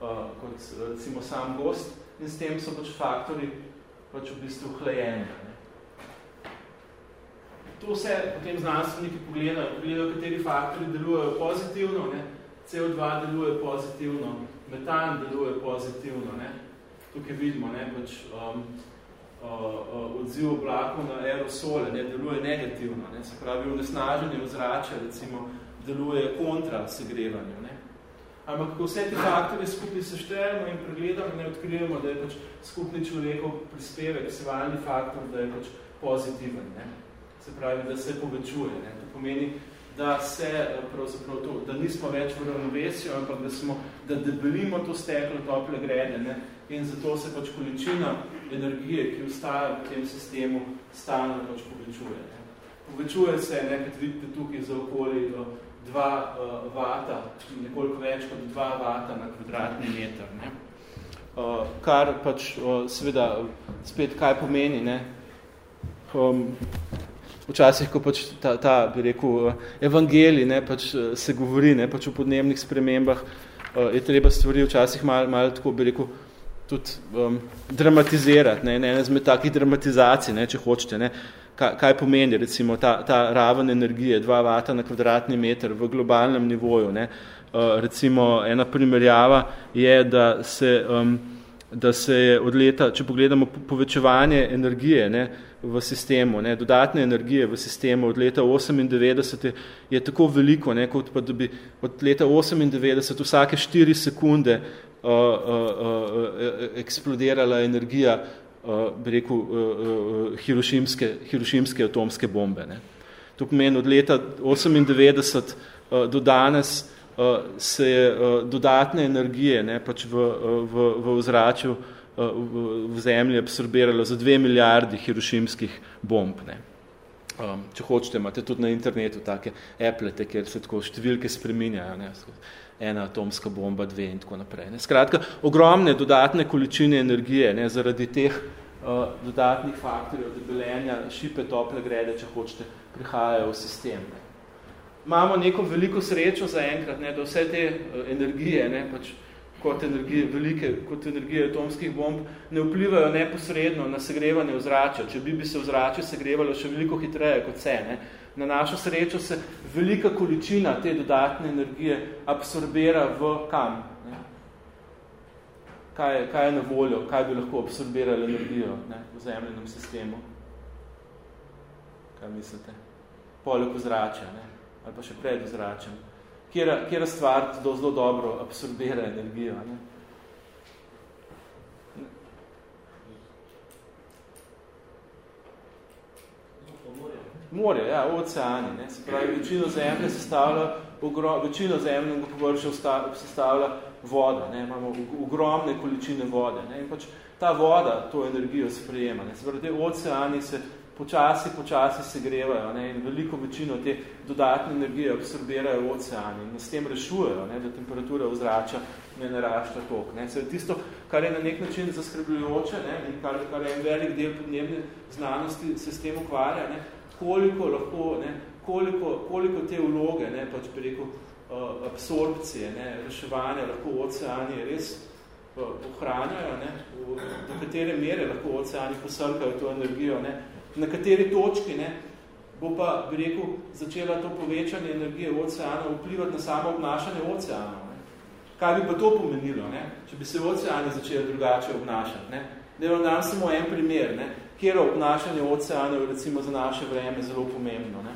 uh, kot recimo sam gost, in s tem so pač faktori pač v bistvu hlajeni. Ne. To vse potem znanstveniki pogledajo, pogledajo, kateri faktori delujejo pozitivno, ne, CO2 deluje pozitivno, metan deluje pozitivno, ne. Tukaj vidimo, ne, pač, um, uh, odziv oblakov na aerosole, ne, deluje negativno, ne, se pravi, vnesnaženje ozračja, recimo, deluje kontra segrevanju. Ne. Ampak, ko vse te faktorje skupaj seštejemo in pregledamo, ne odkrijemo, da je pač skupni človekov prispevek, sevalni faktor, da je pač pozitiven. Ne. Se pravi, da se povečuje. Ne. To pomeni, da se pravzaprav to, da nismo več v ravnovesju, ampak da smo, da debelimo to steklo tople grede, ne, in zato se pač količina energije, ki ostaja v tem sistemu, stalno pač povečuje. Ne. Povečuje se, ne, kot vidite tukaj za okoli do 2 uh, vata, nekoliko več kot 2 vata na kvadratni meter. Ne. Uh, kar pač uh, seveda spet kaj pomeni, ne. Um, včasih, ko pač ta, ta bi rekel, uh, evangelij ne, pač, uh, se govori ne, pač o podnebnih spremembah, uh, je treba stvari včasih malo mal tako, bi rekel, tudi um, dramatizirati, ne, ne izmed takih dramatizacij, ne, če hočete, ne, kaj, kaj pomeni recimo ta, ta raven energije, 2 vata na kvadratni meter v globalnem nivoju. Ne. Uh, recimo ena primerjava je, da se, um, da se je od leta, če pogledamo povečevanje energije ne, v sistemu, ne, dodatne energije v sistemu od leta 98 je tako veliko, ne, kot pa da bi od leta 98 vsake 4 sekunde uh, uh, eksplodirala energija uh, bi rekel, uh, hirošimske, hirošimske atomske bombe. Ne. To pomeni, od leta 98 uh, do danes uh, se je uh, dodatne energije ne, pač v, v, v ozračju v, v zemlji absorbiralo za dve milijardi hirošimskih bomb. Ne. Um, če hočete, imate tudi na internetu take eplete, kjer se tako številke spreminjajo. Ne ena atomska bomba, dve in tako naprej. Ne. Skratka, ogromne dodatne količine energije ne, zaradi teh uh, dodatnih faktorjev debelenja, šipe, tople grede, če hočete, prihajajo v sistem. Ne. Imamo neko veliko srečo za enkrat, ne, da vse te uh, energije, ne, pač kot energije, velike, kot energije atomskih bomb, ne vplivajo neposredno na segrevanje ozračja. Če bi, bi se ozračje segrevalo še veliko hitreje kot se, ne, na našo srečo se velika količina te dodatne energije absorbira v kam? Ne? Kaj, kaj je na voljo? Kaj bi lahko absorbirali energijo ne? v zemljenem sistemu? Kaj mislite? Poleg ozračja, ne? ali pa še pred ozračjem. Kjera, kjera stvar do zelo dobro absorbira energijo? Ne? Morje, ja, oceani. Ne. Se pravi, večino zemlje sestavlja, večino zemljnega površja sestavlja voda. Ne. Imamo ogromne količine vode. Ne. In pač ta voda to energijo sprejema. Ne. Se pravi, te oceani se počasi, počasi segrevajo ne. in veliko večino te dodatne energije absorbirajo oceani in s tem rešujejo, ne, da temperatura ozrača ne narašta tok. Ne. Se tisto, kar je na nek način zaskrbljujoče ne, in kar, kar je en velik del podnebne znanosti, se s tem ukvarja, ne, koliko lahko, ne, koliko, koliko te vloge, ne, pač preko uh, absorpcije, ne, reševanja lahko oceani res ohranjajo, ne, do katere mere lahko oceani posrkajo to energijo, ne, na kateri točki ne, bo pa, bi rekel, začela to povečanje energije oceanov vplivati na samo obnašanje oceanov. Ne. Kaj bi pa to pomenilo, ne, če bi se oceani začeli drugače obnašati? Ne. Da vam dam samo en primer, ne, kjer obnašanje oceanov recimo za naše vreme zelo pomembno. Ne.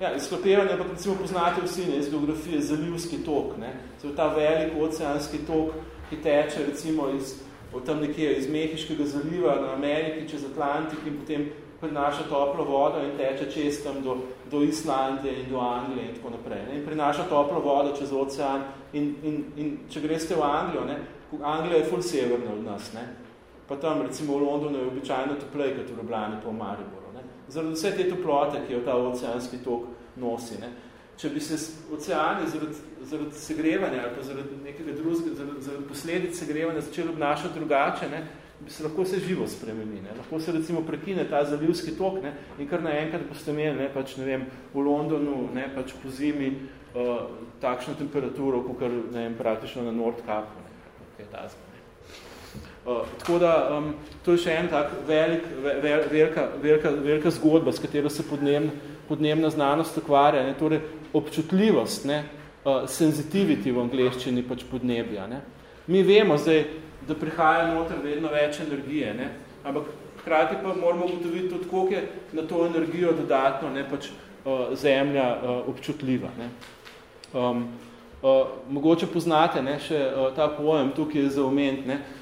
Ja, izklopiranje pa recimo poznate vsi ne, iz geografije zalivski tok. Ne. Zdaj, ta velik oceanski tok, ki teče recimo iz, od tam nekje iz Mehiškega zaliva na Ameriki čez Atlantik in potem prinaša toplo vodo in teče čez tam do, do Islandije in do Anglije in tako naprej. Ne. In prinaša toplo vodo čez ocean in, in, in če greste v Anglijo, ne, Anglija je ful severna od nas, ne. pa tam recimo v Londonu je običajno toplej, kot v Ljubljani po Mariboru zaradi vse te toplote, ki jo ta oceanski tok nosi. Ne. Če bi se oceani zaradi, zaradi segrevanja ali pa zaradi nekega drugega, zaradi, zaradi posledic segrevanja začeli obnašati drugače, ne, bi se lahko se živo spremeni. Ne. Lahko se recimo prekine ta zalivski tok ne, in kar naenkrat boste imeli ne, pač, ne vem, v Londonu ne, pač po zimi uh, takšno temperaturo, kot ne vem, praktično na Nordkapu. Ne, kaj je ta zgo. Uh, tako da, um, to je še en tak velik, vel, velika, velika, velika zgodba, s katero se podnem, podnebna znanost ukvarja, ne, torej občutljivost, ne, uh, sensitivity v angleščini pač podnebja. Ne. Mi vemo zdaj, da prihaja noter vedno več energije, ne, ampak hkrati pa moramo ugotoviti tudi, koliko je na to energijo dodatno ne, pač, uh, zemlja uh, občutljiva. Ne. Um, uh, mogoče poznate ne, še uh, ta pojem, tukaj je za oment, ne, Eh,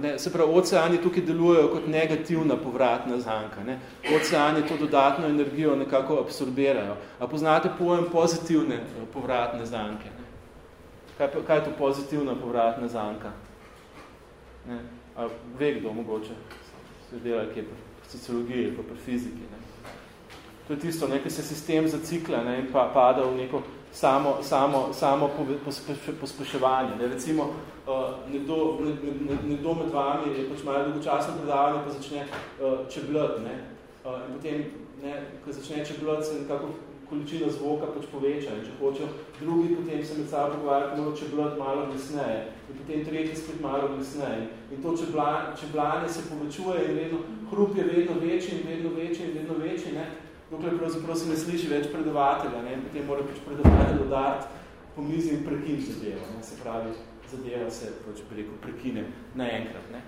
ne, se pravi, oceani tukaj delujejo kot negativna povratna zanka. Ne. Oceani to dodatno energijo nekako absorbirajo. A poznate pojem pozitivne eh, povratne zanke? Ne? Kaj, kaj je to pozitivna povratna zanka? Ne? A ve kdo mogoče? Se dela kje pri sociologiji, pa pri fiziki. Ne? To je tisto, nekaj se sistem zacikla ne, in pa pada v neko samo, samo, samo pospeševanje. Ne. Recimo, uh, nekdo, ne, ne, nekdo med vami je pač malo dolgočasno predavanje, pa začne uh, čebljati. Ne. Uh, in potem, ne, ko začne čebljati, se nekako količina zvoka pač poveča. In če hoče drugi, potem se med sabo pogovarjati, mora čebljati malo glasneje. In potem tretji spet malo glasneje. In to čeblanje, čeblanje se povečuje in vedno, hrup je vedno večji in vedno večji in vedno večji. Ne dokler pravzaprav se ne sliši več predavatelja, ne, in potem mora pač predavatelj dodati po mizi in prekin zadevo, ne, se pravi, zadeva se pač preko prekine naenkrat. Ne.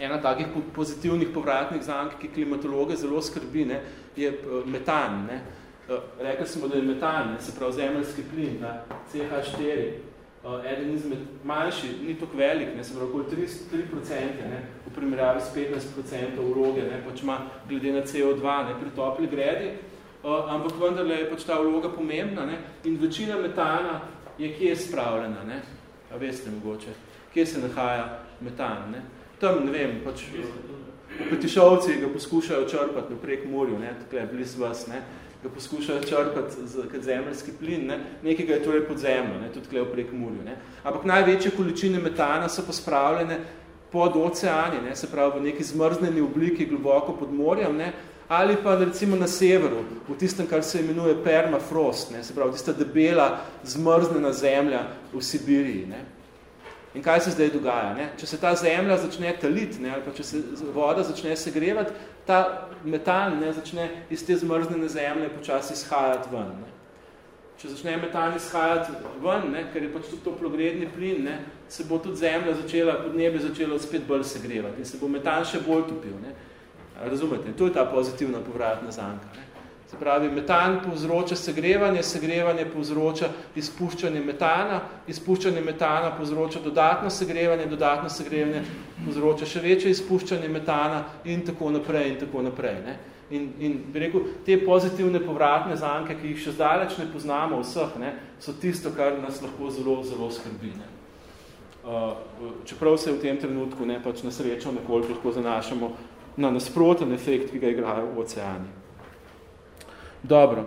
Ena takih pozitivnih povratnih zank, ki klimatologe zelo skrbi, ne, je eh, metan. Ne. Eh, rekli smo, da je metan, ne, se pravi zemeljski plin, na CH4, uh, eden izmed manjši, ni tako velik, ne, se pravi, okoli 3, 3% ne, v primerjavi s 15% vloge, ne, pač ima glede na CO2 ne, pri topli gredi, uh, ampak vendarle je pač ta vloga pomembna ne, in večina metana je kje spravljena, ne, a veste mogoče, kje se nahaja metan. Ne. Tam, ne vem, pač petišovci ga poskušajo črpati naprek morju, ne, tako je bliz vas, ne, ga poskušajo črpati kot zemljski plin, ne? nekega je torej pod zemljo, ne? tudi tukaj prek Murju. Ne? Ampak največje količine metana so pospravljene pod oceani, ne? se pravi v neki zmrzneni obliki globoko pod morjem, ne? ali pa recimo na severu, v tistem, kar se imenuje permafrost, ne? se pravi tista debela zmrznena zemlja v Sibiriji. Ne? In kaj se zdaj dogaja? Ne? Če se ta zemlja začne taliti, ali pa če se voda začne segrevati, ta metan ne? začne iz te zmrznene zemlje počasi izhajati ven. Ne? Če začne metan izhajati ven, ne? ker je pač tudi toplogredni plin, ne? se bo tudi zemlja začela, podnebje začelo spet bolj segrevati in se bo metan še bolj topil. Ne? Razumete? To je ta pozitivna povratna zanka. Ne? Se pravi, metan povzroča segrevanje, segrevanje povzroča izpuščanje metana, izpuščanje metana povzroča dodatno segrevanje, dodatno segrevanje povzroča še večje izpuščanje metana in tako naprej in tako naprej. Ne? In, in bi rekel, te pozitivne povratne zanke, ki jih še zdaleč ne poznamo vseh, ne, so tisto, kar nas lahko zelo, zelo skrbi. Ne. Uh, čeprav se v tem trenutku ne, pač na srečo nekoliko lahko zanašamo na nasproten efekt, ki ga igrajo v oceani. Dobro.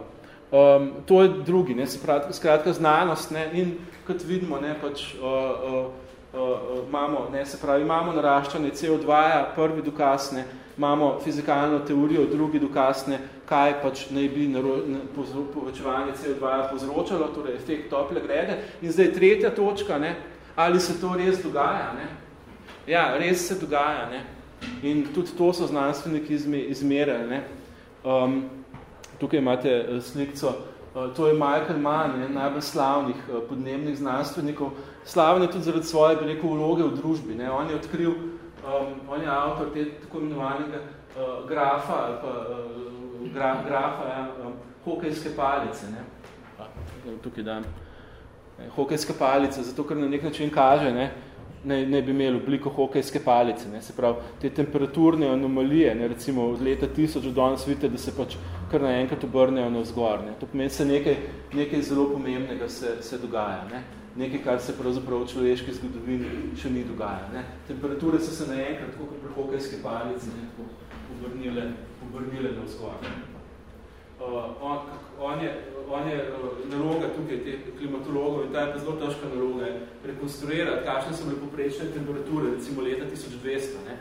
Um, to je drugi, ne, se pravi, skratka znanost, ne, in kot vidimo, ne, pač, uh, uh, uh, imamo, ne, se pravi, imamo naraščanje CO2, -ja, prvi dokaz, ne, imamo fizikalno teorijo, drugi dokaz, ne, kaj pač naj bi naro, ne, povečevanje CO2 -ja povzročalo, torej efekt tople grede. In zdaj tretja točka, ne, Ali se to res dogaja? Ne? Ja, res se dogaja. Ne? In tudi to so znanstveniki izmerili. Ne? Um, tukaj imate eh, slikco, uh, to je Michael Mann, ne? najbolj slavnih uh, podnebnih znanstvenikov. Slaven je tudi zaradi svoje rekel, vloge v družbi. Ne? On je odkril, um, on je avtor te tako imenovanega uh, grafa, ali pa uh, gra, grafa, ja, um, hokejske palice. Ne? Pa, tukaj dam. Hokejska palica, zato ker na nek način kaže, ne, ne, ne bi imeli obliko hokejske palice. Ne. Se pravi, te temperaturne anomalije, ne, recimo od leta 1000 do danes vidite, da se pač kar naenkrat obrnejo na vzgor. Ne. To pomeni, se nekaj, nekaj zelo pomembnega se, se dogaja. Ne. Nekaj, kar se pravzaprav v človeški zgodovini še ni dogaja. Ne. Temperature so se naenkrat, tako kot pri hokejske palice, ne, obrnile, obrnile na vzgor. Ne. Uh, on, on je, on je uh, naloga tukaj teh klimatologov in ta je zelo težka naloga rekonstruirati, kakšne so bile poprečne temperature, recimo leta 1200. Ne.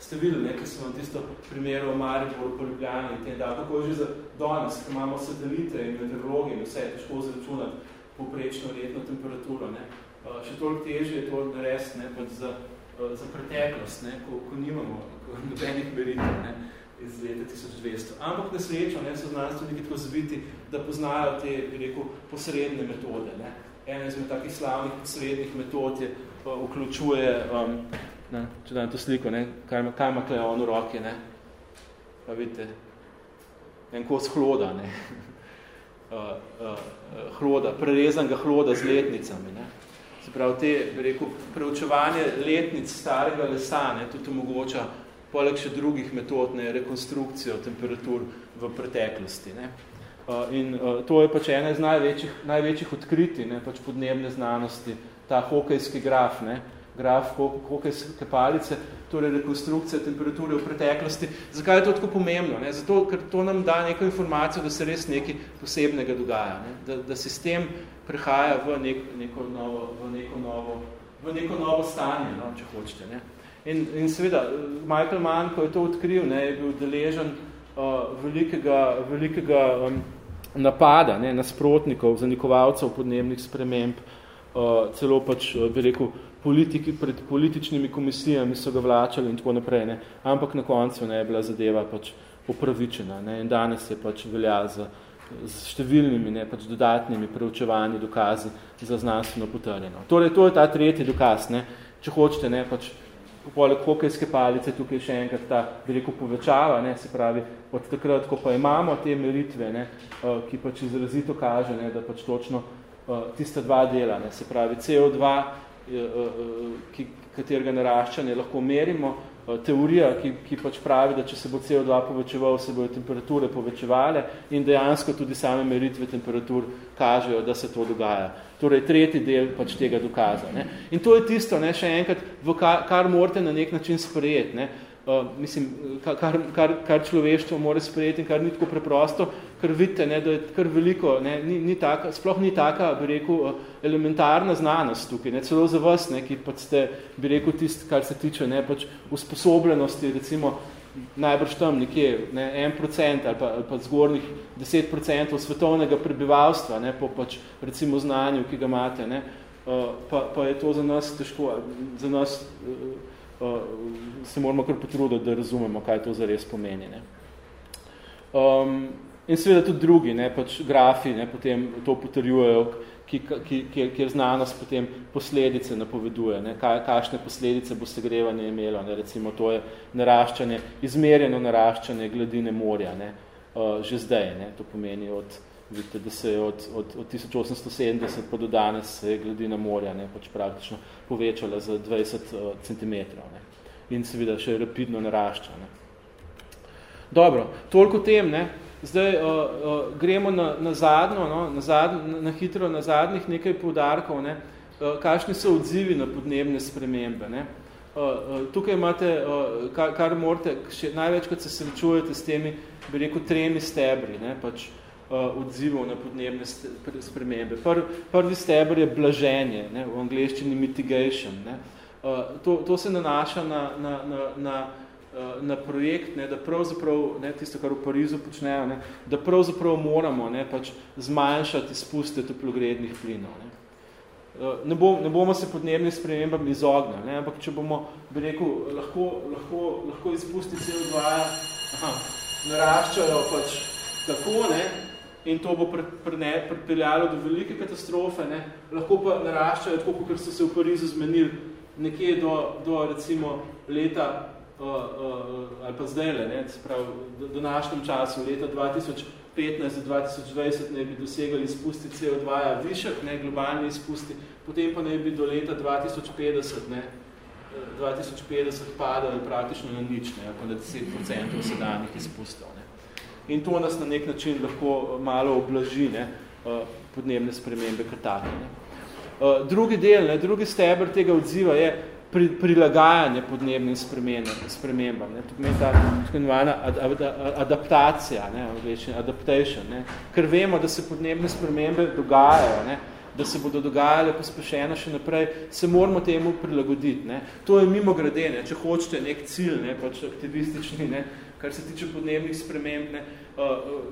Ste videli, ne, sem vam tisto primeru v Mariboru, po Ljubljani in tem, da kako je že za danes, ko imamo satelite in meteorologi in vse težko zračunati poprečno letno temperaturo. Ne. Uh, še toliko težje je to narediti ne, pač za, uh, za preteklost, ne, ko, ko nimamo nobenih meritev. Ne iz leta 1200. Ampak na srečo ne, so znanstveniki tako zviti, da poznajo te rekel, posredne metode. Ne. Ena izmed takih slavnih posrednih metod je, pa vključuje, um, ne, če dajem to sliko, ne, kaj, ima, kaj ima kleon v roki, ne. pa vidite, en kos hloda, ne. Uh, uh, hloda, prerezanga hloda z letnicami. Ne. Se pravi, te, bi rekel, preučevanje letnic starega lesa ne, tudi omogoča poleg še drugih metod, ne, rekonstrukcijo temperatur v preteklosti. Ne. Uh, in uh, to je pač ena iz največjih, največjih odkriti, ne, pač podnebne znanosti, ta hokejski graf, ne, graf hokejske palice, torej rekonstrukcija temperature v preteklosti. Zakaj je to tako pomembno? Ne? Zato, ker to nam da neko informacijo, da se res nekaj posebnega dogaja, ne? Da, da sistem prehaja v, nek, neko, novo, v, neko, novo, v neko novo stanje, no, če hočete. Ne? In, in seveda, Michael Mann, ko je to odkril, ne, je bil deležen uh, velikega, velikega um, napada ne, nasprotnikov, zanikovalcev podnebnih sprememb, uh, celo pač, uh, bi rekel, politiki, pred političnimi komisijami so ga vlačali in tako naprej, ne. ampak na koncu ne, je bila zadeva pač upravičena ne, in danes je pač velja za z številnimi ne, pač dodatnimi preučevanji dokazi za znanstveno potrjeno. Torej, to je ta tretji dokaz. Ne. Če hočete, ne, pač poleg hokejske palice tukaj še enkrat ta veliko povečava, ne, se pravi, od takrat, ko pa imamo te meritve, ne, uh, ki pač izrazito kaže, ne, da pač točno uh, tista dva dela, ne, se pravi CO2, uh, uh, ki, katerega naraščanje lahko merimo, teorija, ki, ki pač pravi, da če se bo CO2 povečeval, se bojo temperature povečevale in dejansko tudi same meritve temperatur kažejo, da se to dogaja. Torej, tretji del pač tega dokaza. Ne. In to je tisto, ne, še enkrat, v kar, kar morate na nek način sprejeti. Ne. Uh, mislim, kar, kar, kar človeštvo mora sprejeti in kar ni tako preprosto, ker vidite, ne, da je kar veliko, ne, ni, ni taka, sploh ni taka, bi rekel, elementarna znanost tukaj, ne, celo za vas, ne, ki pač ste, bi rekel, tist, kar se tiče, ne, pač usposobljenosti, recimo, najbrž tam nekje ne, en procent ali pa, ali pa zgornjih deset procentov svetovnega prebivalstva, ne, po pač recimo znanju, ki ga imate, ne, uh, pa, pa je to za nas težko, za nas uh, se moramo kar potruditi, da razumemo, kaj to zares pomeni. Ne. Um, in seveda tudi drugi, ne, pač grafi, ne, potem to potrjujejo, ki, ki, kjer znanost potem posledice napoveduje, ne, kaj, kakšne posledice bo segrevanje imelo, ne, recimo to je naraščanje, izmerjeno naraščanje gladine morja, ne, uh, že zdaj, ne, to pomeni od, vidite, da se je od, od, od 1870 pa do danes se je gladina morja, ne, pač praktično povečala za 20 uh, cm, ne, in seveda še rapidno narašča, ne. Dobro, toliko tem, ne, Zdaj uh, uh, gremo na, na zadnjo, no, na, zadnj, na, na hitro na zadnjih nekaj poudarkov, ne, uh, kakšni so odzivi na podnebne spremembe. Ne. Uh, uh, tukaj imate, uh, kar, kar morate, še največkrat se srečujete s temi, bi rekel, tremi stebri, ne, pač uh, odzivov na podnebne spremembe. Pr, prvi stebr je blaženje, ne, v angleščini mitigation. Ne. Uh, to, to se nanaša na, na, na, na Eh, na projekt, ne, da pravzaprav, ne, tisto, kar v Parizu počnejo, ne, da pravzaprav moramo ne, pač zmanjšati izpuste toplogrednih plinov. Ne. ne, bom, ne bomo se podnebnim spremembam izognili, ne? ampak če bomo, bi rekel, lahko, lahko, lahko izpusti CO2 aha, naraščajo pač tako, ne? In to bo pripeljalo do velike katastrofe, ne? lahko pa naraščajo tako, kot so se v Parizu zmenili nekje do, do recimo leta uh, uh, ali pa zdaj, ne? Sprav, do, do našem času, leta 2015 do 2020 ne bi dosegali izpusti CO2 -ja višek, ne, globalni izpusti, potem pa ne bi do leta 2050, ne, 2050 padali praktično na nič, ne, pa na 10% sedanjih izpustov. In to nas na nek način lahko malo oblaži ne, podnebne spremembe katake. Ne. Drugi del, ne, drugi stebr tega odziva je pri, prilagajanje podnebnim spremembam. Ne. To pomeni ta tako ad, ad, adaptacija, ne, adaptation. Ne. Ker vemo, da se podnebne spremembe dogajajo, ne, da se bodo dogajale pospešeno še naprej, se moramo temu prilagoditi. Ne. To je mimo grede, ne, če hočete nek cilj, ne, pač aktivistični, ne, kar se tiče podnebnih sprememb, ne, uh,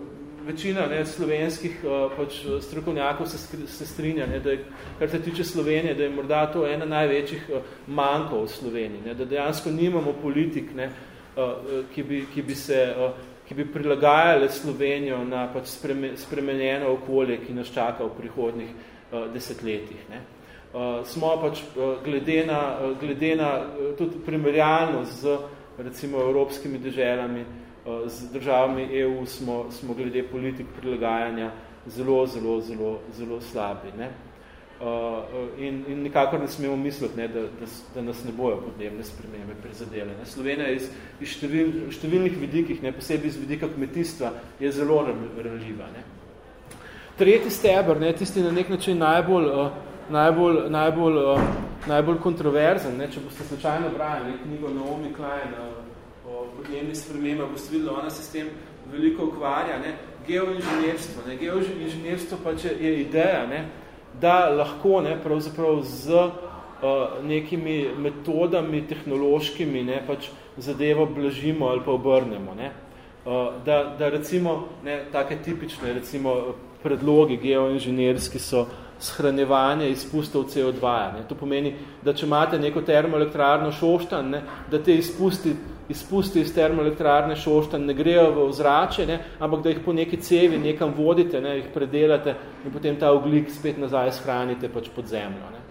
večina ne, slovenskih uh, pač, strokovnjakov se, se strinja, ne, da je, kar se tiče Slovenije, da je morda to ena največjih uh, mankov v Sloveniji, ne, da dejansko nimamo politik, ne, uh, ki, bi, ki, bi se, uh, ki bi prilagajale Slovenijo na pač spreme, spremenjeno okolje, ki nas čaka v prihodnih uh, desetletjih. Ne. Uh, smo pač uh, glede na, uh, glede na uh, tudi primerjalno z recimo evropskimi deželami, Eh, z državami EU smo, smo glede politik prilagajanja zelo, zelo, zelo, zelo slabi. Ne? Uh, in, in nikakor ne smemo misliti, ne, da, da, da nas ne bojo podnebne spremembe prizadele. Ne. Slovenija iz, iz števil, številnih vidikih, ne, posebej iz vidika kmetijstva, je zelo ranljiva. Ne. Tretji stebr, ne, tisti na nek način najbolj, uh, najbolj, najbolj, uh, najbolj kontroverzen, ne, če boste slučajno brali ne, knjigo Naomi Klein, uh, podnebnih spremembah, boste videli, ona se s tem veliko ukvarja. Ne? Geoinženjerstvo. Ne? Geoinženjerstvo pač je ideja, ne? da lahko ne, pravzaprav z uh, nekimi metodami tehnološkimi ne, pač zadevo blažimo ali pa obrnemo. Ne? Uh, da, da recimo ne, take tipične recimo, predlogi geoinženjerski so shranjevanje izpustov CO2. Ne? To pomeni, da če imate neko termoelektrarno šoštan, ne, da te izpusti izpusti iz termoelektrarne Šoštan ne grejo v ozračje, ne, ampak da jih po neki cevi nekam vodite, ne, jih predelate in potem ta oglik spet nazaj shranite pač pod zemljo. Ne.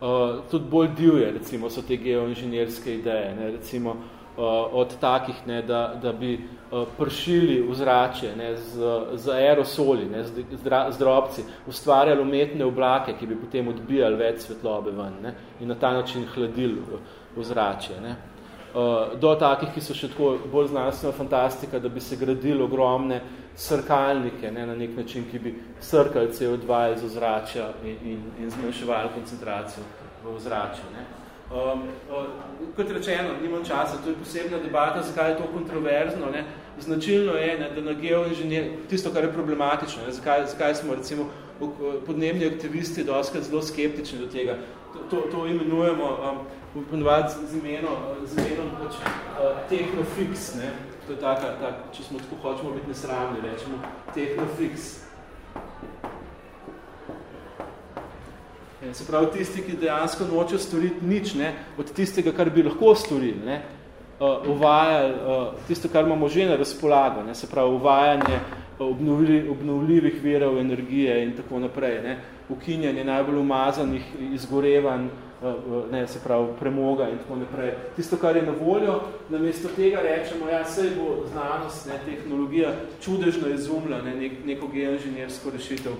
Uh, tudi bolj divje, recimo, so te geoinženjerske ideje, ne, recimo, uh, od takih, ne, da, da bi pršili vzračje ne, z, z aerosoli, ne, z, z drobci, ustvarjali umetne oblake, ki bi potem odbijali več svetlobe ven ne, in na ta način hladili vzračje. Ne. Eh, do takih, ki so še tako bolj znanstvena fantastika, da bi se gradili ogromne srkalnike ne, na nek način, ki bi srkali CO2 iz ozračja in, in, in zmanjševali koncentracijo v ozračju. Um, uh, kot rečeno, nimam časa, to je posebna debata, zakaj je to kontroverzno. Ne. Značilno je, ne, da na geoinženjer, tisto, kar je problematično, ne, zakaj, zakaj smo recimo podnebni aktivisti doskrat zelo skeptični do tega. To, to, to imenujemo um, ponovati z imenom, z imenom pač, uh, Technofix, ne? To je taka, tak, če smo tako hočemo biti nesramni, rečemo Technofix. Se pravi, tisti, ki dejansko nočejo storiti nič, ne, od tistega, kar bi lahko storili, ne, uh, uvajali uh, tisto, kar imamo že na razpolago, ne, se pravi, uvajanje obnovli, obnovljivih verov energije in tako naprej, ne, ukinjanje najbolj umazanih izgorevanj, ne, se pravi, premoga in tako naprej. Tisto, kar je na voljo, namesto tega rečemo, ja, sej bo znanost, ne, tehnologija čudežno izumla ne, nek, neko geoinženjersko rešitev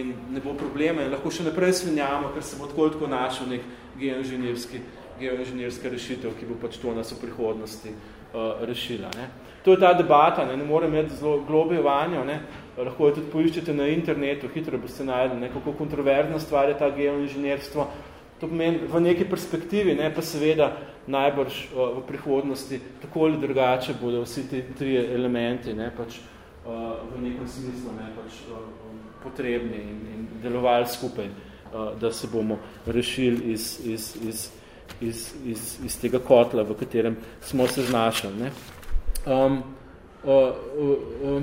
in ne bo problema in lahko še naprej svinjamo, ker se bo tako tako našel nek geoinženjerski geoinženjerska rešitev, ki bo pač to nas v prihodnosti uh, rešila. Ne. To je ta debata, ne, ne morem imeti zelo globje vanjo, ne. lahko jo tudi poiščete na internetu, hitro boste najdeli, ne, kako kontroverzna stvar je ta geoinženjerstvo, To pomeni v neki perspektivi, ne, pa seveda najbrž uh, v prihodnosti tako ali drugače bodo vsi ti tri elementi ne, pač, uh, v nekem smislu ne, pač, uh, potrebni in, in delovali skupaj, uh, da se bomo rešili iz, iz, iz, iz, iz, iz tega kotla, v katerem smo se znašali. Ne. Um, uh, uh, uh,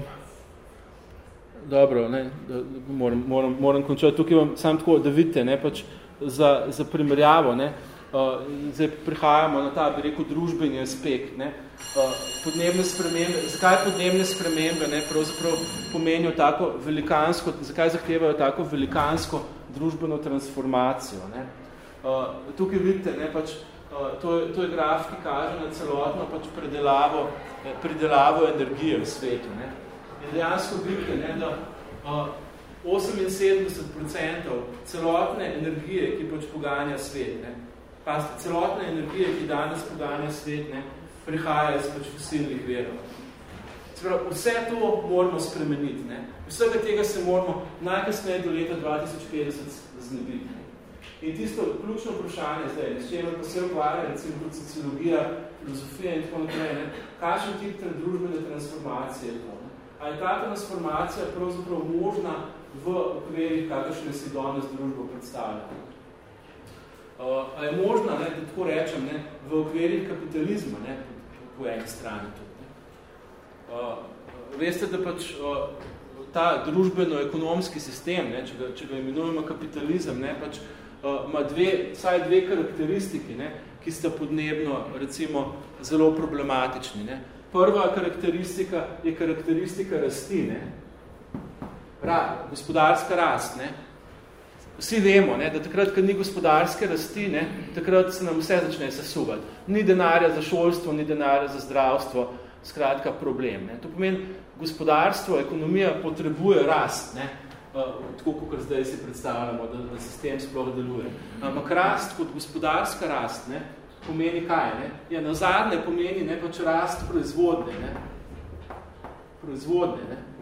dobro, ne, da, moram, moram, moram končati. Tukaj vam samo tako, da vidite, ne, pač za, za primerjavo, ne, uh, zdaj prihajamo na ta, bi rekel, družbeni aspekt, ne, uh, podnebne spremembe, zakaj podnebne spremembe, ne, pravzaprav pomenijo tako velikansko, zakaj zahtevajo tako velikansko družbeno transformacijo, ne. Uh, tukaj vidite, ne, pač, uh, to, je, to je graf, ki kaže na celotno pač predelavo, predelavo energije v svetu, ne. In dejansko vidite, ne, da uh, 78% celotne energije, ki pač poganja svet, ne, paste, celotne energije, ki danes poganja svet, ne, prihaja iz pač fosilnih verov. Sprav, vse to moramo spremeniti. Ne. Vsega tega se moramo najkasneje do leta 2050 znebiti. Ne. In tisto ključno vprašanje zdaj, s čem pa se ukvarja, recimo kot sociologija, filozofija in tako naprej, ne, kakšen tip družbene transformacije je to? ali je ta transformacija pravzaprav možna v okvirih, kakršne si danes družbo predstavlja. Uh, ali je možna, ne, da tako rečem, ne, v okvirih kapitalizma, ne, po, po eni strani tudi. Ne. Uh, veste, da pač uh, ta družbeno-ekonomski sistem, ne, če, ga, če ga imenujemo kapitalizem, ne, pač, uh, ima dve, saj dve karakteristiki, ne, ki sta podnebno, recimo, zelo problematični. Ne. Prva karakteristika je karakteristika rasti, ne? Ra, gospodarska rast. Ne? Vsi vemo, ne, da takrat, kad ni gospodarske rasti, ne, takrat se nam vse začne sesuvati. Ni denarja za šolstvo, ni denarja za zdravstvo, skratka problem. Ne. To pomeni, gospodarstvo, ekonomija potrebuje rast, ne, tako, kot zdaj si predstavljamo, da, da sistem sploh deluje. Ampak rast kot gospodarska rast, ne, pomeni kaj? Ne? Ja, na zadnje pomeni ne, pač rast proizvodne. Ne? Proizvodne. Ne?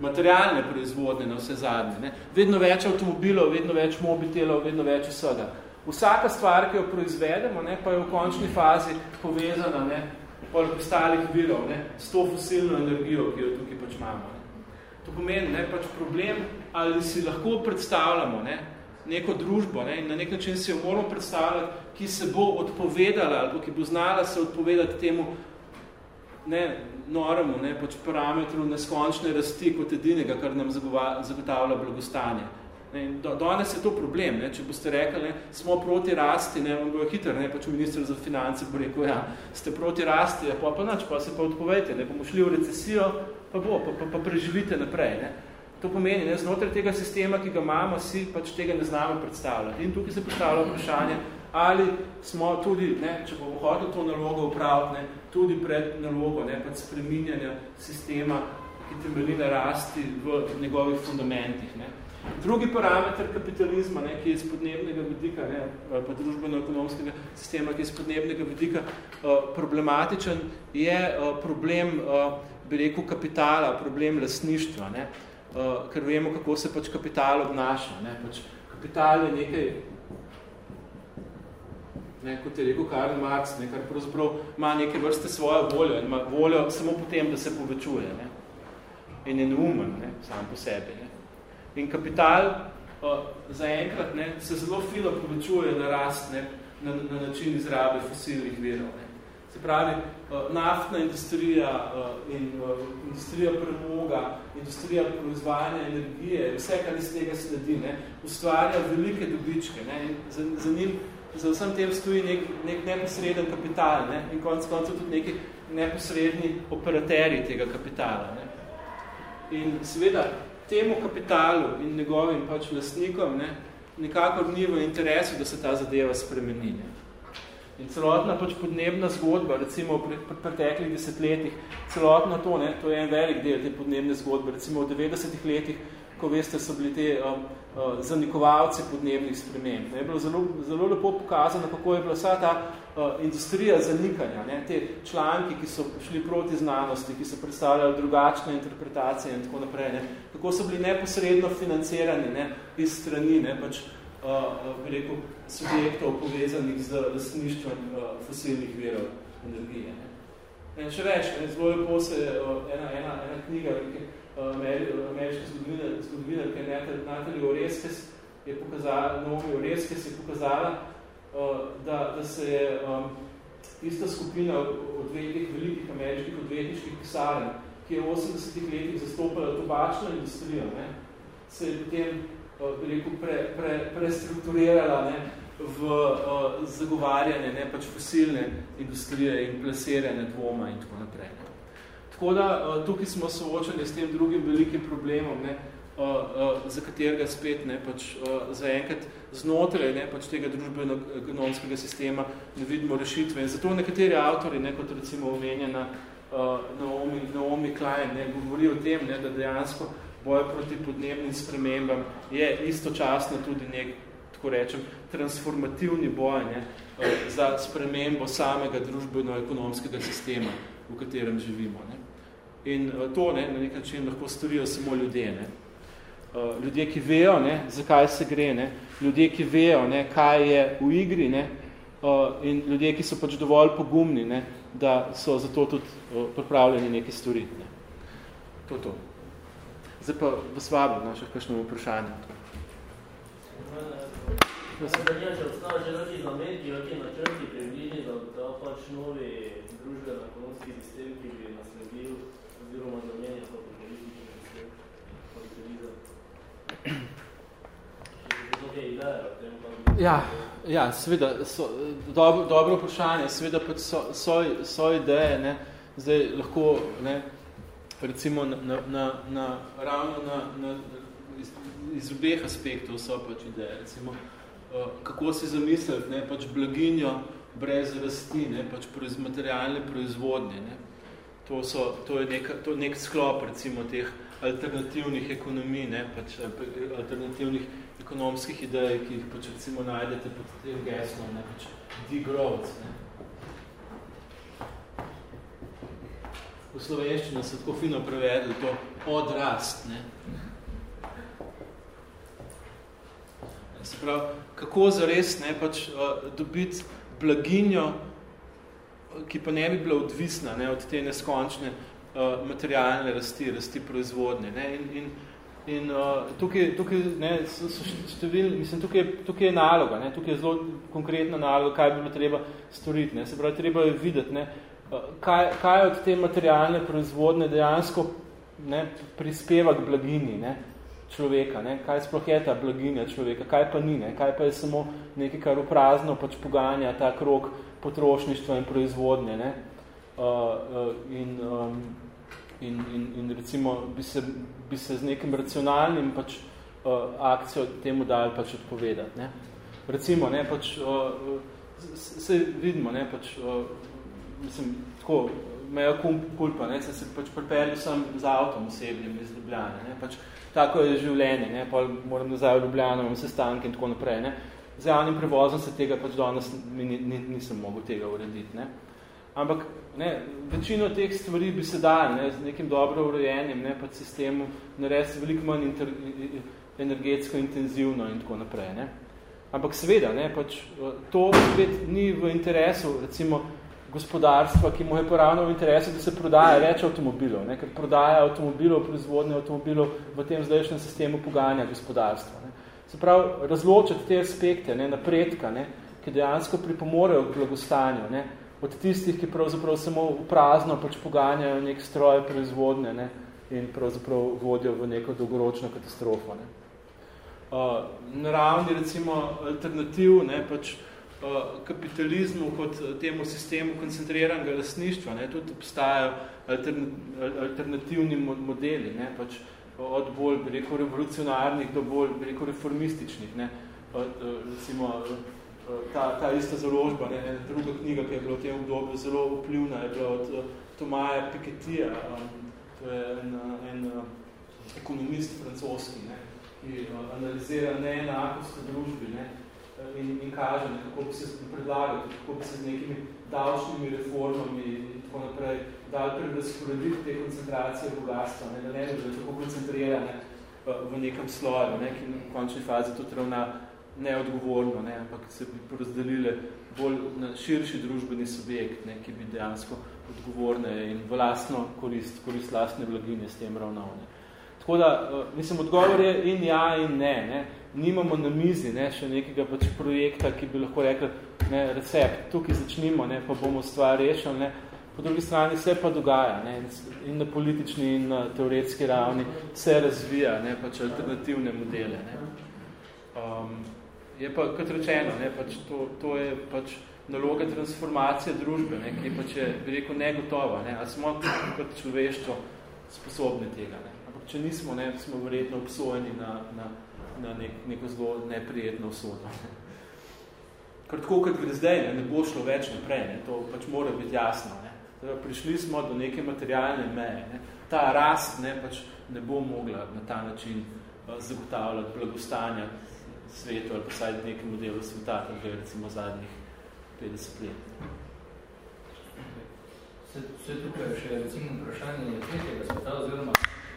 Materialne proizvodne na vse zadnje. Ne? Vedno več avtomobilov, vedno več mobitelov, vedno več vsega. Vsaka stvar, ki jo proizvedemo, ne, pa je v končni fazi povezana ne, poleg ostalih virov ne, s to fosilno energijo, ki jo tukaj pač imamo. Ne. To pomeni ne, pač problem, ali si lahko predstavljamo, ne, neko družbo ne, in na nek način si jo moramo predstavljati, ki se bo odpovedala ali ki bo znala se odpovedati temu ne, noremu, ne, pač parametru neskončne rasti kot edinega, kar nam zagotavlja blagostanje. Ne, do, danes je to problem, ne, če boste rekli, ne, smo proti rasti, ne, vam bojo hitro, ne, pač minister za finance bo rekel, ja, ste proti rasti, ja, pa pa nač, pa se pa odpovejte, ne, bomo šli v recesijo, pa bo, pa, pa, pa preživite naprej, ne. To pomeni, ne, znotraj tega sistema, ki ga imamo, si pač tega ne znamo predstavljati. In tukaj se postavlja vprašanje, ali smo tudi, ne, če bomo hoteli to nalogo upraviti, ne, tudi pred nalogo ne, pač spreminjanja sistema, ki temelji na rasti v njegovih fundamentih. Ne. Drugi parameter kapitalizma, ne, ki je iz podnebnega vidika, ne, pa družbeno-ekonomskega sistema, ki je iz podnebnega vidika uh, problematičen, je uh, problem, uh, bi rekel, kapitala, problem lasništva. Ne. Uh, ker vemo, kako se pač kapital obnaša. Ne? Pač kapital je nekaj, ne, kot je rekel Karl Marx, ne, kar pravzaprav ima neke vrste svojo voljo in ima voljo samo potem, da se povečuje. Ne? In je neumen, ne, sam po sebi. Ne? In kapital uh, zaenkrat ne, se zelo filo povečuje na rast, ne, na, na način izrabe fosilnih virov. Ne? Se pravi, uh, naftna industrija uh, in uh, industrija premoga, industrija proizvajanja energije, vse, kar iz tega sledi, ne, ustvarja velike dobičke. Ne, in za, za njim, za vsem tem stoji nek, nek neposreden kapital ne, in konc koncev tudi neki neposredni operaterji tega kapitala. Ne. In seveda, temu kapitalu in njegovim pač lastnikom ne, nekako ni v interesu, da se ta zadeva spremeni. Ne. In celotna pač podnebna zgodba, recimo v preteklih desetletjih, celotno to, ne, to je en velik del te podnebne zgodbe, recimo v 90-ih letih, ko veste, so bili te um, zanikovalci podnebnih sprememb. Je bilo zelo, zelo lepo pokazano, kako je bila vsa ta uh, industrija zanikanja, ne, te članki, ki so šli proti znanosti, ki so predstavljali drugačne interpretacije in tako naprej, ne, kako so bili neposredno financirani ne, iz strani, ne, pač bi rekel, subjektov povezanih z lasništvom fosilnih verov energije. Ne. In še več, ne, zelo lepo se ena, ena, ena knjiga ameriške zgodovine, zgodovine, ki je Natalie Oreskes, je pokazala, Novi Oreskes je pokazala, da, da se je um, ista skupina odvetnih, velikih ameriških odvetniških pisaren ki je v 80-ih letih zastopala tobačno industrijo, ne, se je potem, bi rekel, pre, pre, prestrukturirala ne, v uh, zagovarjanje ne, pač fosilne industrije in plasiranje dvoma in tako naprej. Ne. Tako da uh, tukaj smo soočeni s tem drugim velikim problemom, ne, uh, uh, za katerega spet ne, pač, zaenkrat znotraj ne, pač tega družbeno-ekonomskega sistema ne vidimo rešitve. In zato nekateri avtori, ne, kot recimo omenjena Naomi, Naomi Klein, ne, govori o tem, ne, da dejansko boj proti podnebnim spremembam je istočasno tudi nek, tako rečem, transformativni boj ne, za spremembo samega družbeno-ekonomskega sistema, v katerem živimo. Ne. In uh, to ne, na nek način lahko storijo samo ljudje. Ne. Uh, ljudje, ki vejo, ne, zakaj se gre, ne, ljudje, ki vejo, ne, kaj je v igri, ne, uh, in ljudje, ki so pač dovolj pogumni, ne, da so zato tudi pripravljeni nekaj storiti. Ne. To, to. Zdaj pa vas vabim, no, še kakšno vprašanje. Zanima, če obstava že neki namen, ki načrti približni, da ta pač novi družbeno-ekonomski sistem, ki bi nasledil oziroma zamenja pa Ja, ja seveda, so, dobro, dobro vprašanje, seveda pač so, so, so ideje, ne, zdaj lahko, ne, recimo na, na, na, ravno na, na, iz, iz obeh aspektov so pač ideje, recimo, uh, kako si zamisliti, ne, pač blaginjo brez rasti, ne, pač proiz, materialne proizvodnje, ne, to, so, to je nek, to nek sklop, recimo, teh alternativnih ekonomij, ne, pač alternativnih ekonomskih idej, ki jih pač recimo najdete pod tem geslom, ne, pač degrowth, ne. V slovenščini se tako fino prevedli to odrast, ne. Se pravi, kako zares ne, pač uh, dobiti blaginjo, ki pa ne bi bila odvisna ne, od te neskončne uh, materialne rasti, rasti proizvodnje. Ne, in, in In uh, tukaj, tukaj, ne, so, so števil, mislim, tukaj, tukaj je naloga, ne, tukaj je zelo konkretna naloga, kaj bi bilo treba storiti. Ne. Se pravi, treba je videti, ne, uh, kaj, kaj od te materialne proizvodne dejansko ne, prispeva k blagini ne, človeka, ne, kaj sploh je ta blaginja človeka, kaj pa ni, ne, kaj pa je samo nekaj, kar uprazno pač poganja ta krok potrošništva in proizvodnje. Ne. Uh, uh, in, um, in, in, in recimo bi se, bi se z nekim racionalnim pač, uh, akcijo temu dali pač odpovedati. Ne. Recimo, ne, pač, uh, se vidimo, ne, pač, uh, mislim, tako, meja kulpa, ne, se se pač pripeljal sem z avtom osebnim iz Ljubljane, ne, pač, tako je življenje, ne, pa moram nazaj v Ljubljano, imam sestanke in tako naprej, ne. Z javnim prevozom se tega pač danes nisem mogel tega urediti, ne. Ampak ne, večino teh stvari bi se dali ne, z nekim dobro urejenjem ne, pa sistemu narediti veliko manj inter, energetsko intenzivno in tako naprej. Ne. Ampak seveda, ne, pač, to spet ni v interesu recimo, gospodarstva, ki mu je poravno v interesu, da se prodaja več avtomobilov, ne, ker prodaja avtomobilov, proizvodnje avtomobilov v tem zdajšnjem sistemu pogajanja gospodarstva. Ne. Se pravi, razločiti te aspekte ne, napredka, ne, ki dejansko pripomorejo k blagostanju, ne, od tistih, ki pravzaprav samo v prazno pač poganjajo nek stroj proizvodne ne, in pravzaprav vodijo v neko dolgoročno katastrofo. Ne. Uh, naravni recimo alternativ ne, pač, uh, kapitalizmu kot temu sistemu koncentriranega lasništva, ne, tudi obstajajo altern, alternativni modeli, ne, pač, od bolj rekel, revolucionarnih do bolj rekel, reformističnih. Ne, od, recimo, ta, ta ista založba, ne, ne, druga knjiga, ki je bila v tem obdobju zelo vplivna, je bila od uh, Tomaja Piketija, to je en, en ekonomist francoski, ne, ki analizira neenakost v družbi ne, in, in kaže, ne, kako bi se predlagati, kako bi se z nekimi davčnimi reformami tako naprej dal prerazporediti te koncentracije bogatstva, ne, da ne bi tako koncentrirane v nekem sloju, ne, ki v končni fazi tudi ravna neodgovorno, ne, ampak se bi porazdelile bolj na širši družbeni subjekt, ne, ki bi dejansko odgovorne in v lastno korist, korist lastne blaginje s tem ravnal. Ne. Tako da, eh, mislim, odgovor je in ja in ne. ne. Nimamo na mizi ne, še nekega pač projekta, ki bi lahko rekli, ne, recept, tukaj začnimo, ne, pa bomo stvar rešili. Ne. Po drugi strani se pa dogaja, ne, in na politični in na teoretski ravni se razvija, ne, pač alternativne modele, ne. Um, je pa, kot rečeno, ne, pač to, to je pač naloga transformacije družbe, ne, ki pač je, bi rekel, negotova, ne, a smo kot človeštvo sposobni tega, ne. Ampak če nismo, ne, smo verjetno obsojeni na, na, na nek, neko zelo neprijetno usodo. Ne. Ker tako, kot gre zdaj, ne, ne bo šlo več naprej, ne, to pač mora biti jasno, ne. Prišli smo do neke materialne meje. Ne. Ta rast ne, pač ne bo mogla na ta način uh, zagotavljati blagostanja svetu ali pa nekem modelu sveta, kot je recimo zadnjih 50 let. Vse tukaj še recimo vprašanje tretjega sveta oziroma.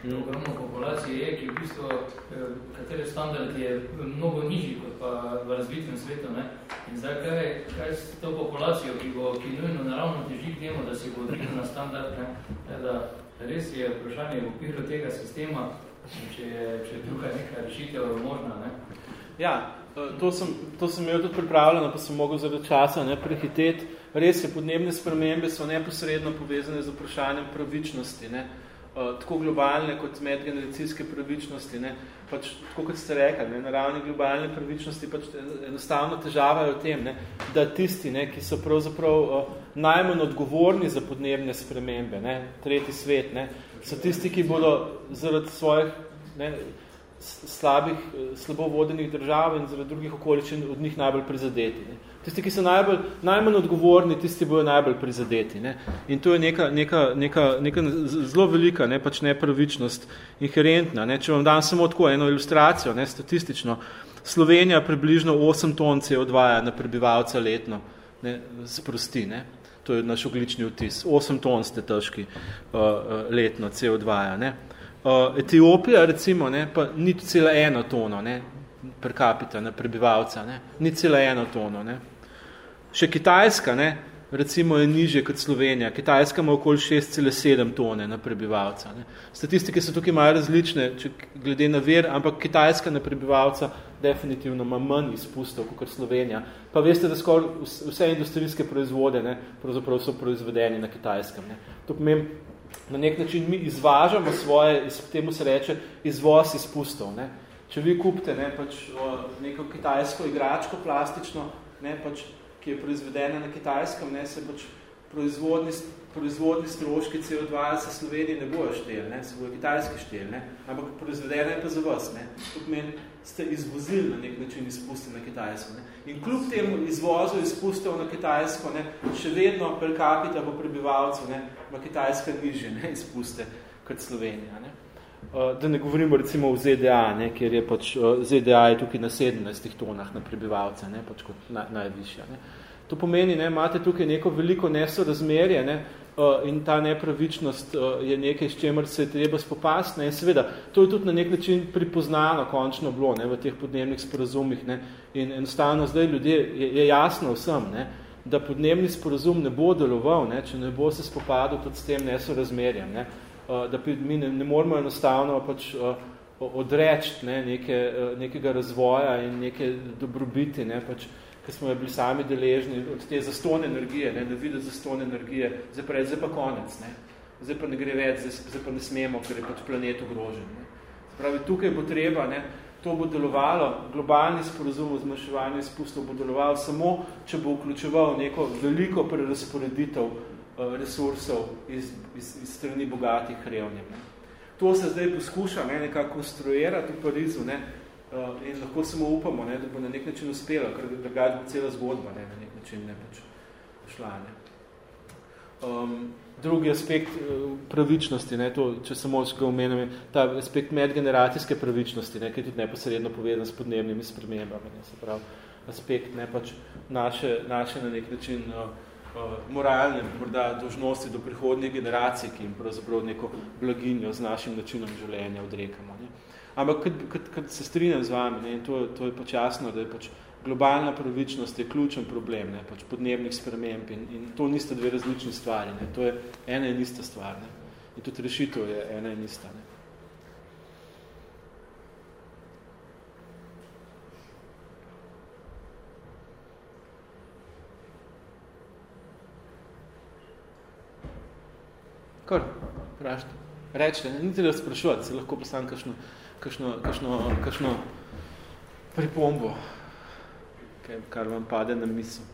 Ogromno populacije je, ki v bistvu, eh, katere standard je mnogo nižji kot pa v razvitem svetu. Ne? In zdaj, kaj, kaj s to populacijo, ki bo ki nujno naravno teži k temu, da si bo odrihno na standard, ne? da res je vprašanje v okviru tega sistema, če je, če je tukaj neka rešitev možna. Ne? Ja, to sem, to sem imel tudi pripravljeno, pa sem mogel zaradi časa ne, prehiteti. Res je, podnebne spremembe so neposredno povezane z vprašanjem pravičnosti. Ne. Uh, tako globalne kot medgeneracijske pravičnosti. Ne. Pač, tako kot ste rekli, ne, na ravni globalne pravičnosti pač enostavno težava je v tem, ne, da tisti, ne, ki so pravzaprav uh, najmanj odgovorni za podnebne spremembe, ne, tretji svet, ne, so tisti, ki bodo zaradi svojih ne, slabih, eh, slabo vodenih držav in zaradi drugih okoličin od njih najbolj prizadeti. Ne. Tisti, ki so najbolj, najmanj odgovorni, tisti bojo najbolj prizadeti. Ne. In to je neka, neka, neka, neka zelo velika ne, pač nepravičnost, inherentna. Ne. Če vam dam samo tako eno ilustracijo, ne, statistično, Slovenija približno 8 ton CO2 na prebivalca letno ne, sprosti. Ne. To je naš oglični vtis. 8 ton ste težki uh, uh, letno CO2. Ne. Uh, Etiopija, recimo, ne, pa ni cela eno tono ne, per capita na prebivalca, ne, ni cela eno tono. Ne. Še Kitajska, ne, recimo, je nižje kot Slovenija. Kitajska ima okoli 6,7 tone na prebivalca. Ne. Statistike so tukaj malo različne, če glede na ver, ampak Kitajska na prebivalca definitivno ima manj izpustov kot Slovenija. Pa veste, da skoraj vse industrijske proizvode ne, pravzaprav so proizvedeni na Kitajskem. Ne. To pomeni, na nek način mi izvažamo svoje, temu se reče, izvoz izpustov. Ne. Če vi kupite ne, pač, o, neko kitajsko igračko plastično, ne, pač, ki je proizvedena na kitajskem, ne, se pač proizvodni, proizvodni stroški CO2 se Sloveniji ne bojo šteli, ne, se bojo kitajski šteli, ne, ampak proizvedena je pa za vas. Ne. To pomeni, ste izvozili na nek način izpuste na Kitajsko. Ne. In kljub temu izvozu izpustov na Kitajsko, ne, še vedno per capita po prebivalcu, ne, ima Kitajska nižje ne, izpuste kot Slovenija. Ne. Uh, da ne govorimo recimo v ZDA, ne, kjer je pač, uh, ZDA je tukaj na 17 tonah na prebivalca, ne, pač kot na, najvišja. Ne. To pomeni, ne, imate tukaj neko veliko nesorazmerje, ne, uh, in ta nepravičnost je nekaj, s čemer se je treba spopasti. Ne, in seveda, to je tudi na nek način pripoznano končno bilo ne, v teh podnebnih sporazumih. Ne, in enostavno zdaj ljudje je, je jasno vsem, ne, da podnebni sporazum ne bo deloval, ne, če ne bo se spopadal tudi s tem nesorazmerjem. Ne, uh, da mi ne, ne moramo enostavno pač, uh, odreči ne, neke, uh, nekega razvoja in neke dobrobiti, ne, pač, ki smo bili sami deležni od te zastone energije, ne, da videti zastone energije, zdaj pa, zdaj pa konec, ne. zdaj pa ne gre več, zdaj, zdaj pa ne smemo, ker je pač planet ogrožen. Ne. Pravi, tukaj bo treba, ne, to bo delovalo, globalni sporozum o zmanjševanju izpustov bo delovalo samo, če bo vključeval neko veliko prerasporeditev uh, resursov iz, iz, iz strani bogatih revnjem. To se zdaj poskuša ne, nekako konstruirati v Parizu, ne, Uh, in lahko samo upamo, ne, da bo na nek način uspela, ker drugače bo cela zgodba ne, na nek način ne pač šla. Ne. Um, drugi aspekt uh, pravičnosti, ne, to, če samo ga omenim, ta aspekt medgeneracijske pravičnosti, ne, ki je tudi neposredno povezan s podnebnimi spremembami. Ne, se pravi, aspekt ne, pač naše, naše na nek način uh, uh, moralne morda dožnosti do prihodnjih generacij, ki jim pravzaprav neko blaginjo z našim načinom življenja odrekamo. Ne. Ampak, kad se strinjam z vami, ne, to, to je pač jasno, da je pač globalna pravičnost je ključen problem ne, pač podnebnih sprememb in, in to nista dve različni stvari. Ne, to je ena in ista stvar. Ne, in tudi rešitev je ena in ista. Ne. Kar, vprašajte. Rečite, ne, niti da sprašujete, se lahko postam kakšno, kakšno, kakšno, kakšno pripombo, kar vam pade na misel.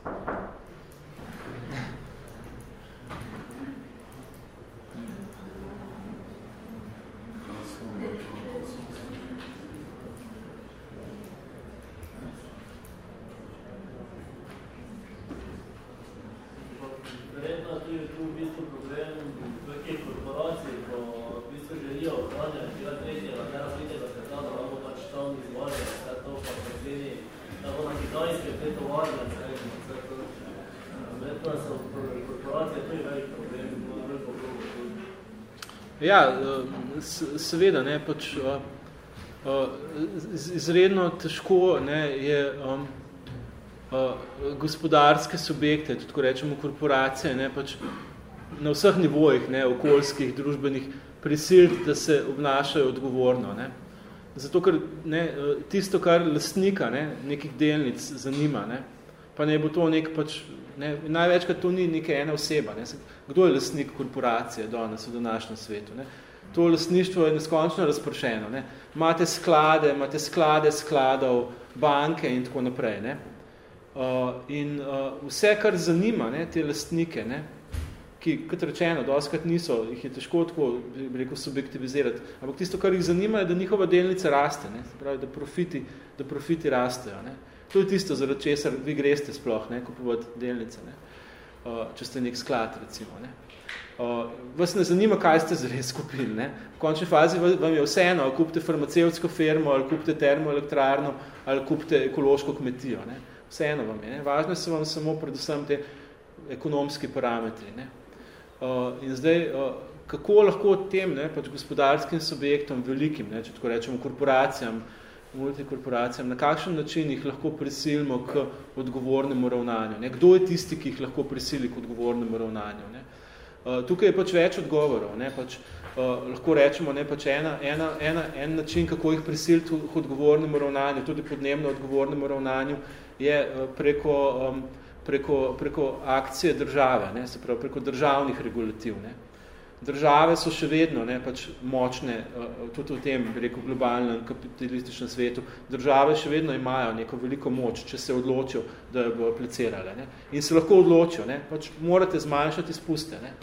Ja, eh, seveda, ne, pač uh, izredno težko ne, je um, uh, gospodarske subjekte, tudi ko rečemo korporacije, ne, pač na vseh nivojih, ne, okoljskih, družbenih, prisiliti, da se obnašajo odgovorno. Ne. Zato, ker ne, tisto, kar lastnika ne, nekih delnic zanima, ne, pa ne bo to nek pač, ne, največkrat to ni neka ena oseba, ne, kdo je lastnik korporacije danes v današnjem svetu. Ne? To lastništvo je neskončno razpršeno. Ne? Imate sklade, imate sklade skladov, banke in tako naprej. Ne? Uh, in uh, vse, kar zanima ne, te lastnike, ne, ki, kot rečeno, doskrat niso, jih je težko tako, bi rekel, subjektivizirati, ampak tisto, kar jih zanima, je, da njihova delnica raste, ne, pravi, da profiti, da profiti rastejo. Ne. To je tisto, zaradi česar vi greste sploh, ne, kupovati delnice. Ne. Uh, če ste nek sklad, recimo. Ne. Uh, vas ne zanima, kaj ste zares kupili. Ne? V končni fazi vam je vseeno, ali kupite farmacevtsko firmo, ali kupite termoelektrarno, ali kupite ekološko kmetijo. Ne? Vseeno vam je. Ne? Važno so vam samo predvsem te ekonomski parametri. Ne? Uh, in zdaj, uh, kako lahko tem ne, pač gospodarskim subjektom, velikim, ne, če tako rečemo, korporacijam, multikorporacijam, na kakšen način jih lahko prisilimo k odgovornemu ravnanju. Ne? Kdo je tisti, ki jih lahko prisili k odgovornemu ravnanju? Ne? Uh, tukaj je pač več odgovorov. Ne? Pač, uh, lahko rečemo, ne, pač ena, ena, ena, en način, kako jih prisiliti k odgovornemu ravnanju, tudi podnebno odgovornemu ravnanju, je uh, preko, um, preko, preko akcije države, ne? se pravi, preko državnih regulativ. Ne? Države so še vedno ne, pač močne, eh, tudi v tem rekel, globalnem kapitalističnem svetu, države še vedno imajo neko veliko moč, če se odločijo, da jo bojo aplicirale. Ne. In se lahko odločijo, ne, pač morate zmanjšati izpuste. Ne.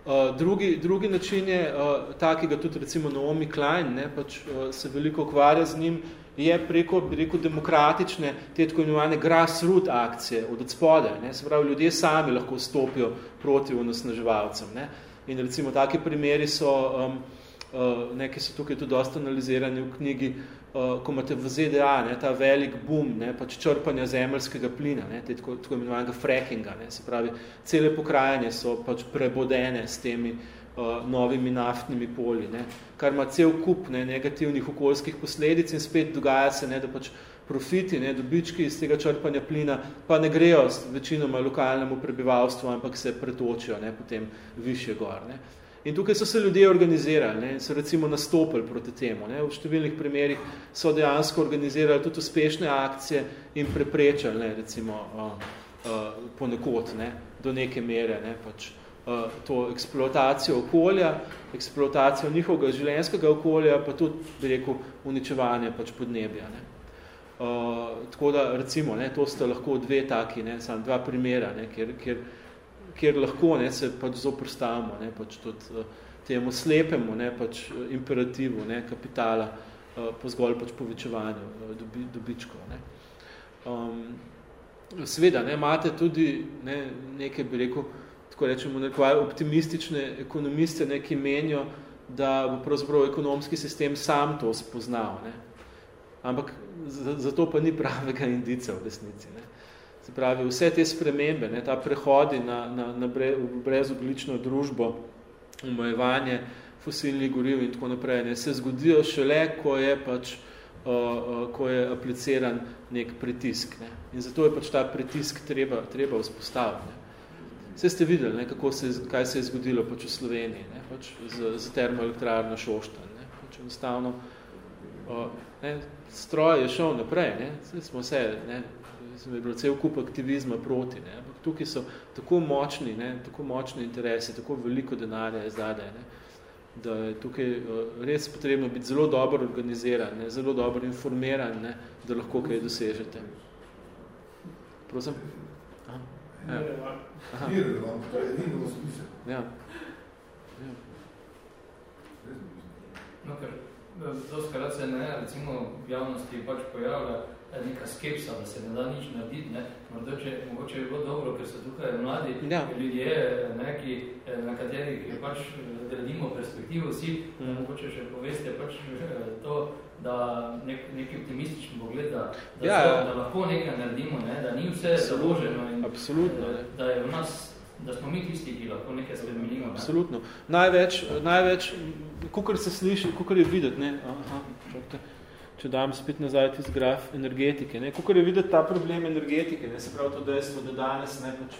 Uh, drugi, drugi način je uh, ta, ki ga tudi recimo Naomi Klein ne, pač, uh, se veliko ukvarja z njim, je preko bi rekel, demokratične, te tako imenovane grassroot akcije od odspode. Ne? Se pravi, ljudje sami lahko stopijo proti onosnaževalcem. Ne? In recimo taki primeri so, um, uh, neki so tukaj tudi dosta analizirani v knjigi, uh, ko imate v ZDA ne, ta velik boom ne, pač črpanja zemeljskega plina, ne, te tako, tako imenovanega frackinga. Ne? Se pravi, cele pokrajanje so pač prebodene s temi uh, novimi naftnimi polji, ne, kar ima cel kup ne, negativnih okoljskih posledic in spet dogaja se, ne, da pač profiti, ne, dobički iz tega črpanja plina pa ne grejo večinoma lokalnemu prebivalstvu, ampak se pretočijo ne, potem više gor. Ne. In tukaj so se ljudje organizirali ne, in so recimo nastopili proti temu. Ne. V številnih primerih so dejansko organizirali tudi uspešne akcije in preprečali ne, recimo uh, uh, ponekod ne, do neke mere ne, pač, Eh, to eksploatacijo okolja, eksploatacijo njihovega življenjskega okolja, pa tudi, bi rekel, uničevanje pač podnebja. Ne. Uh, tako da, recimo, ne, to sta lahko dve taki, ne, sam dva primera, ne, kjer, kjer, kjer lahko ne, se pač zoprstavimo ne, pač tudi uh, temu slepemu ne, pač imperativu ne, kapitala uh, po zgolj pač povečevanju uh, dobi, dobičkov. Ne. Um, seveda, ne, imate tudi ne, nekaj, bi rekel, tako rečemo, nekaj optimistične ekonomiste, ne, ki menijo, da bo pravzaprav ekonomski sistem sam to spoznal. Ne. Ampak zato pa ni pravega indica v resnici. Ne. Se pravi, vse te spremembe, ne, ta prehodi na, na, na bre, brezoglično družbo, omojevanje fosilnih goriv in tako naprej, ne, se zgodijo šele, ko je pač uh, uh, ko je apliciran nek pritisk. Ne. In zato je pač ta pritisk treba, treba vzpostaviti. Ne. Vse ste videli, ne, kako se, kaj se je zgodilo pač v Sloveniji, ne, pač z, z termoelektrarno Šoštan. Ne, pač enostavno, o, ne, stroj je šel naprej, ne, smo vse, ne, smo je bilo cel kup aktivizma proti, ne, ampak tukaj so tako močni, ne, tako močni interesi, tako veliko denarja zadaj, ne, da je tukaj res potrebno biti zelo dobro organiziran, ne, zelo dobro informiran, ne, da lahko kaj dosežete. Prosim? Aha. Ja. Aha. Ja. Ja. No, ker doskrat se ne, recimo v javnosti pač pojavlja neka skepsa, da se ne da nič narediti, ne. Mordoče, mogoče je bilo dobro, ker so tukaj mladi ja. ljudje, ne, ki, na katerih pač gradimo perspektivo vsi, mm. mogoče še poveste pač to, da nek, neki optimistični pogled, da, da, ja, ja. da lahko nekaj naredimo, ne, da ni vse založeno in Absolutno, da, da je v nas da smo mi tisti, ki lahko nekaj spremenimo. Absolutno. Največ, največ kukor se sliši, kukor je videti, ne, aha, čakajte, če dam spet nazaj tisti graf energetike, ne, kukor je videti ta problem energetike, ne, se pravi to dejstvo, da danes ne, pač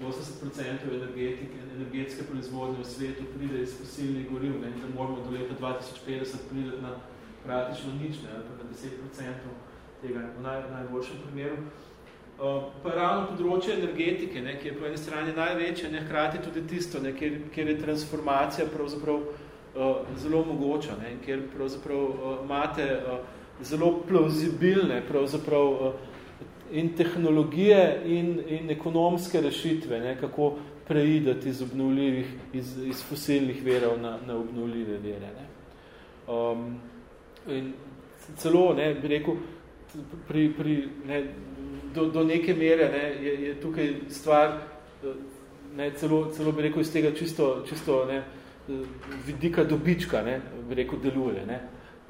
80% energetike, energetske proizvodnje v svetu pride iz fosilnih goriv, ne, da moramo do leta 2050 pride na praktično nič, ne, ali pa na 10% tega v naj, najboljšem primeru. Uh, pa ravno področje energetike, ne, ki je po eni strani največje, ne, hkrati tudi tisto, ne, kjer, kjer je transformacija pravzaprav uh, zelo mogoča, ne, kjer pravzaprav uh, imate uh, zelo plauzibilne pravzaprav uh, in tehnologije in, in ekonomske rešitve, ne, kako preidati iz obnovljivih, iz, iz fosilnih verov na, na obnovljive vere. Ne. Um, in celo, ne, bi rekel, pri, pri ne, do, do neke mere ne, je, je tukaj stvar, ne, celo, celo bi rekel iz tega čisto, čisto ne, vidika dobička, ne, bi rekel, deluje. Ne.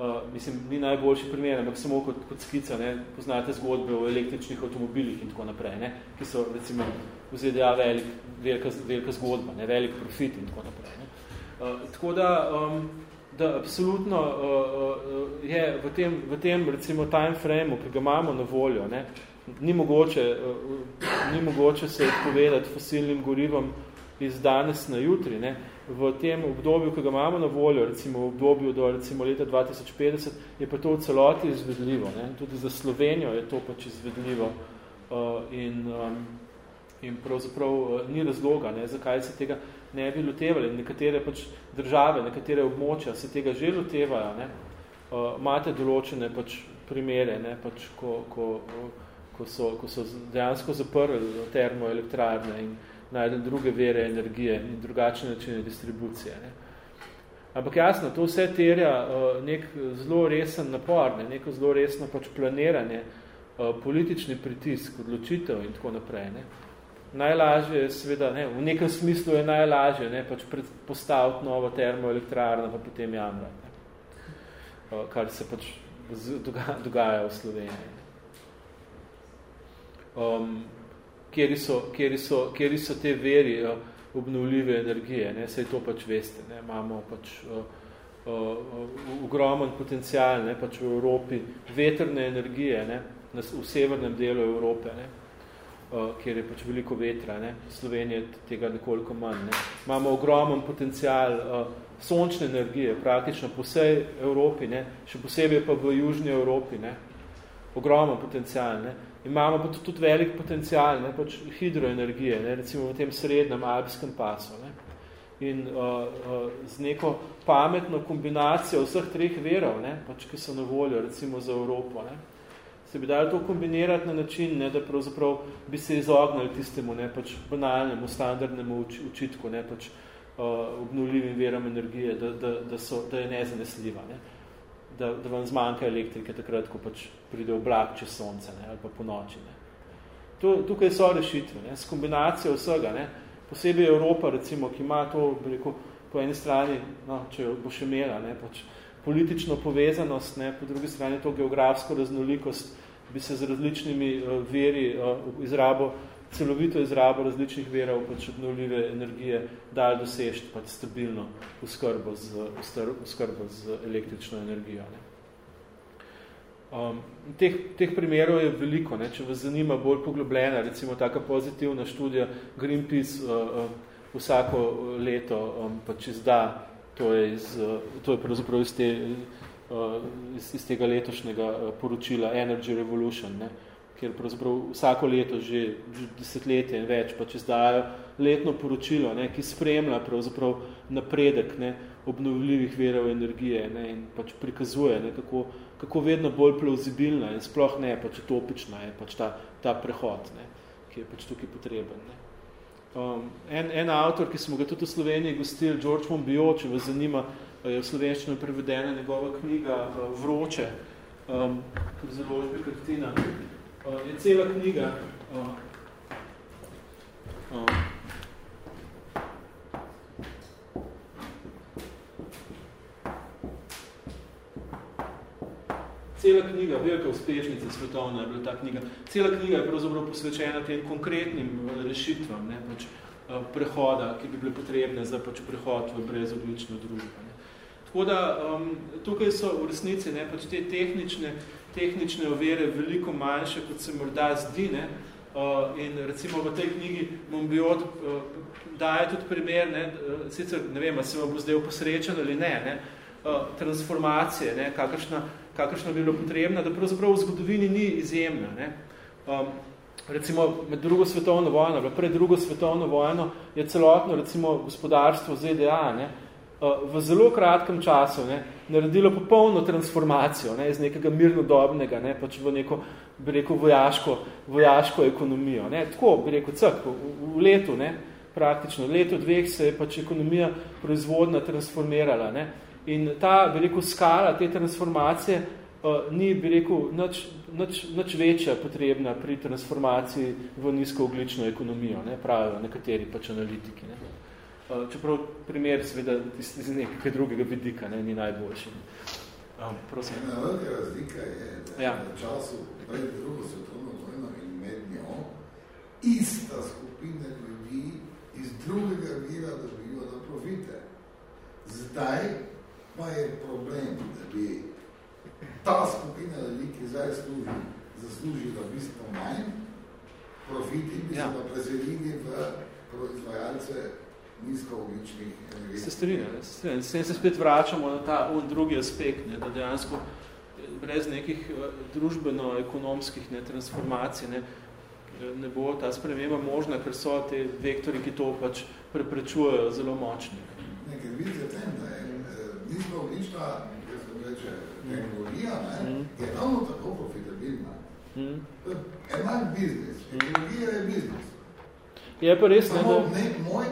Uh, mislim, ni najboljši primer, ampak samo kot, kot skica, ne, poznate zgodbe o električnih avtomobilih in tako naprej, ne, ki so recimo v ZDA velik, velika, velika zgodba, ne, velik profit in tako naprej. Ne. Uh, tako da, um, da absolutno uh, uh, je v tem, v tem recimo time frameu, ki ga imamo na voljo, ne, ni mogoče, uh, ni mogoče se odpovedati fosilnim gorivom iz danes na jutri. Ne. V tem obdobju, ki ga imamo na voljo, recimo v obdobju do recimo leta 2050, je pa to v celoti izvedljivo. Ne. Tudi za Slovenijo je to pač izvedljivo uh, in, um, in pravzaprav uh, ni razloga, ne, zakaj se tega ne bi lotevali. Nekatere pač države, nekatere območja se tega že lotevajo. Ne. Uh, imate določene pač primere, ne, pač ko, ko uh, ko so, ko so dejansko zaprli termoelektrarne in najdem druge vere energije in drugačne načine distribucije. Ne. Ampak jasno, to vse terja uh, nek zelo resen napor, ne, neko zelo resno pač planiranje, uh, politični pritisk, odločitev in tako naprej. Ne. Najlažje je seveda, ne, v nekem smislu je najlažje ne, pač postaviti novo termoelektrarno, pa potem jamrati, ne. Kar se pač dogaja v Sloveniji um, kjeri, so, kjeri, so, kjeri so te veri uh, obnovljive energije, ne, sej to pač veste, ne, imamo pač uh, uh, ogromen potencial, ne, pač v Evropi, veterne energije, ne, na, v severnem delu Evrope, ne, uh, kjer je pač veliko vetra, ne, Slovenije tega nekoliko manj, ne, imamo ogromen potencial uh, sončne energije, praktično po vsej Evropi, ne, še posebej pa v južni Evropi, ne, ogromen potencial, ne, imamo pa tudi velik potencial ne, pač hidroenergije, ne, recimo v tem srednjem alpskem pasu. Ne. In uh, uh, z neko pametno kombinacijo vseh treh verov, ne, pač, ki so na voljo recimo za Evropo, ne, se bi dali to kombinirati na način, ne, da pravzaprav bi se izognali tistemu ne, pač banalnemu, standardnemu uč, učitku, ne, pač, uh, obnovljivim verom energije, da, da, da, so, da je nezanesljiva. Ne da, da vam zmanjka elektrike takrat, ko pač pride oblak čez sonce ne, ali pa po noči. Ne. To, tukaj so rešitve, ne, s kombinacijo vsega. Ne. Posebej Evropa, recimo, ki ima to rekel, po eni strani, no, če bo še imela, ne, pač politično povezanost, ne, po drugi strani to geografsko raznolikost, bi se z različnimi uh, veri uh, izrabo celovito izrabo različnih verov pač obnovljive energije dali dosežiti pač stabilno uskrbo z, uskrbo z električno energijo. Ne. Um, teh, teh primerov je veliko, ne. če vas zanima bolj poglobljena, recimo taka pozitivna študija Greenpeace uh, uh, vsako leto um, pač izda, to je, iz, uh, to je pravzaprav iz, te, uh, iz, iz tega letošnjega uh, poročila Energy Revolution, ne kjer pravzaprav vsako leto že, že desetletje in več pač izdajo letno poročilo, ne, ki spremlja pravzaprav napredek ne, obnovljivih verov energije ne, in pač prikazuje, ne, kako, kako vedno bolj plauzibilna in sploh ne pač utopična je pač ta, ta prehod, ne, ki je pač tukaj potreben. Ne. Um, en, en avtor, ki smo ga tudi v Sloveniji gostili, George Monbiot, če vas zanima, je v slovenščino prevedena njegova knjiga Vroče, um, založbi kartina. Uh, je cela knjiga. Uh, uh, Cela knjiga, velika uspešnica svetovna je bila ta knjiga, cela knjiga je pravzaprav posvečena tem konkretnim rešitvam, ne, pač, uh, prehoda, ki bi bile potrebne za pač prehod v brezoglično družbo. Ne. Tako da um, tukaj so v resnici ne, pač te tehnične, tehnične ovire veliko manjše, kot se morda zdi. Ne, uh, in recimo v tej knjigi Mombiot uh, daje tudi primer, ne, uh, sicer ne vem, se vam bo zdaj posrečen ali ne, ne uh, transformacije, ne, kakršna, kakršna bi bilo potrebna, da pravzaprav v zgodovini ni izjemna. Ne. Um, recimo med drugo svetovno vojno, pred drugo svetovno vojno je celotno recimo gospodarstvo ZDA, ne, v zelo kratkem času ne, naredilo popolno transformacijo ne, iz nekega mirnodobnega ne, pač v neko bi rekel, vojaško, vojaško ekonomijo. Ne. Tako bi rekel, cak, v, v letu, ne, praktično, v letu dveh se je pač ekonomija proizvodna transformirala. Ne. In ta, bi rekel, skala te transformacije uh, ni, bi rekel, nič, nič, nič večja potrebna pri transformaciji v nizkooglično ekonomijo, ne, pravijo nekateri pač analitiki. Ne. Eh, čeprav primer seveda iz, iz nekaj drugega vidika ne, ni najboljši. Um, prosim. Ena velika razlika je, da ja. na času pred drugo svetovno vojno in med njo ista skupina ljudi iz drugega vira dobiva na profite. Zdaj pa je problem, da bi ta skupina ljudi, ki zdaj služi, zaslužila bistvo manj, profiti bi ja. se pa preselili v proizvajalce nizkoogličnih energetskih. Se strinja, se strinja. S tem se spet vračamo na ta on drugi aspekt, ne, da dejansko brez nekih eh, družbeno-ekonomskih ne, transformacij ne, ne bo ta sprememba možna, ker so te vektori, ki to pač preprečujejo zelo močni. Ne, ker vidite tem, da je eh, nizkooglična reče, tehnologija, ne, mm. je ravno tako profitabilna. Mm. Enak biznis. Tehnologija je biznis. Je pa res, ne, da... Ne, moj,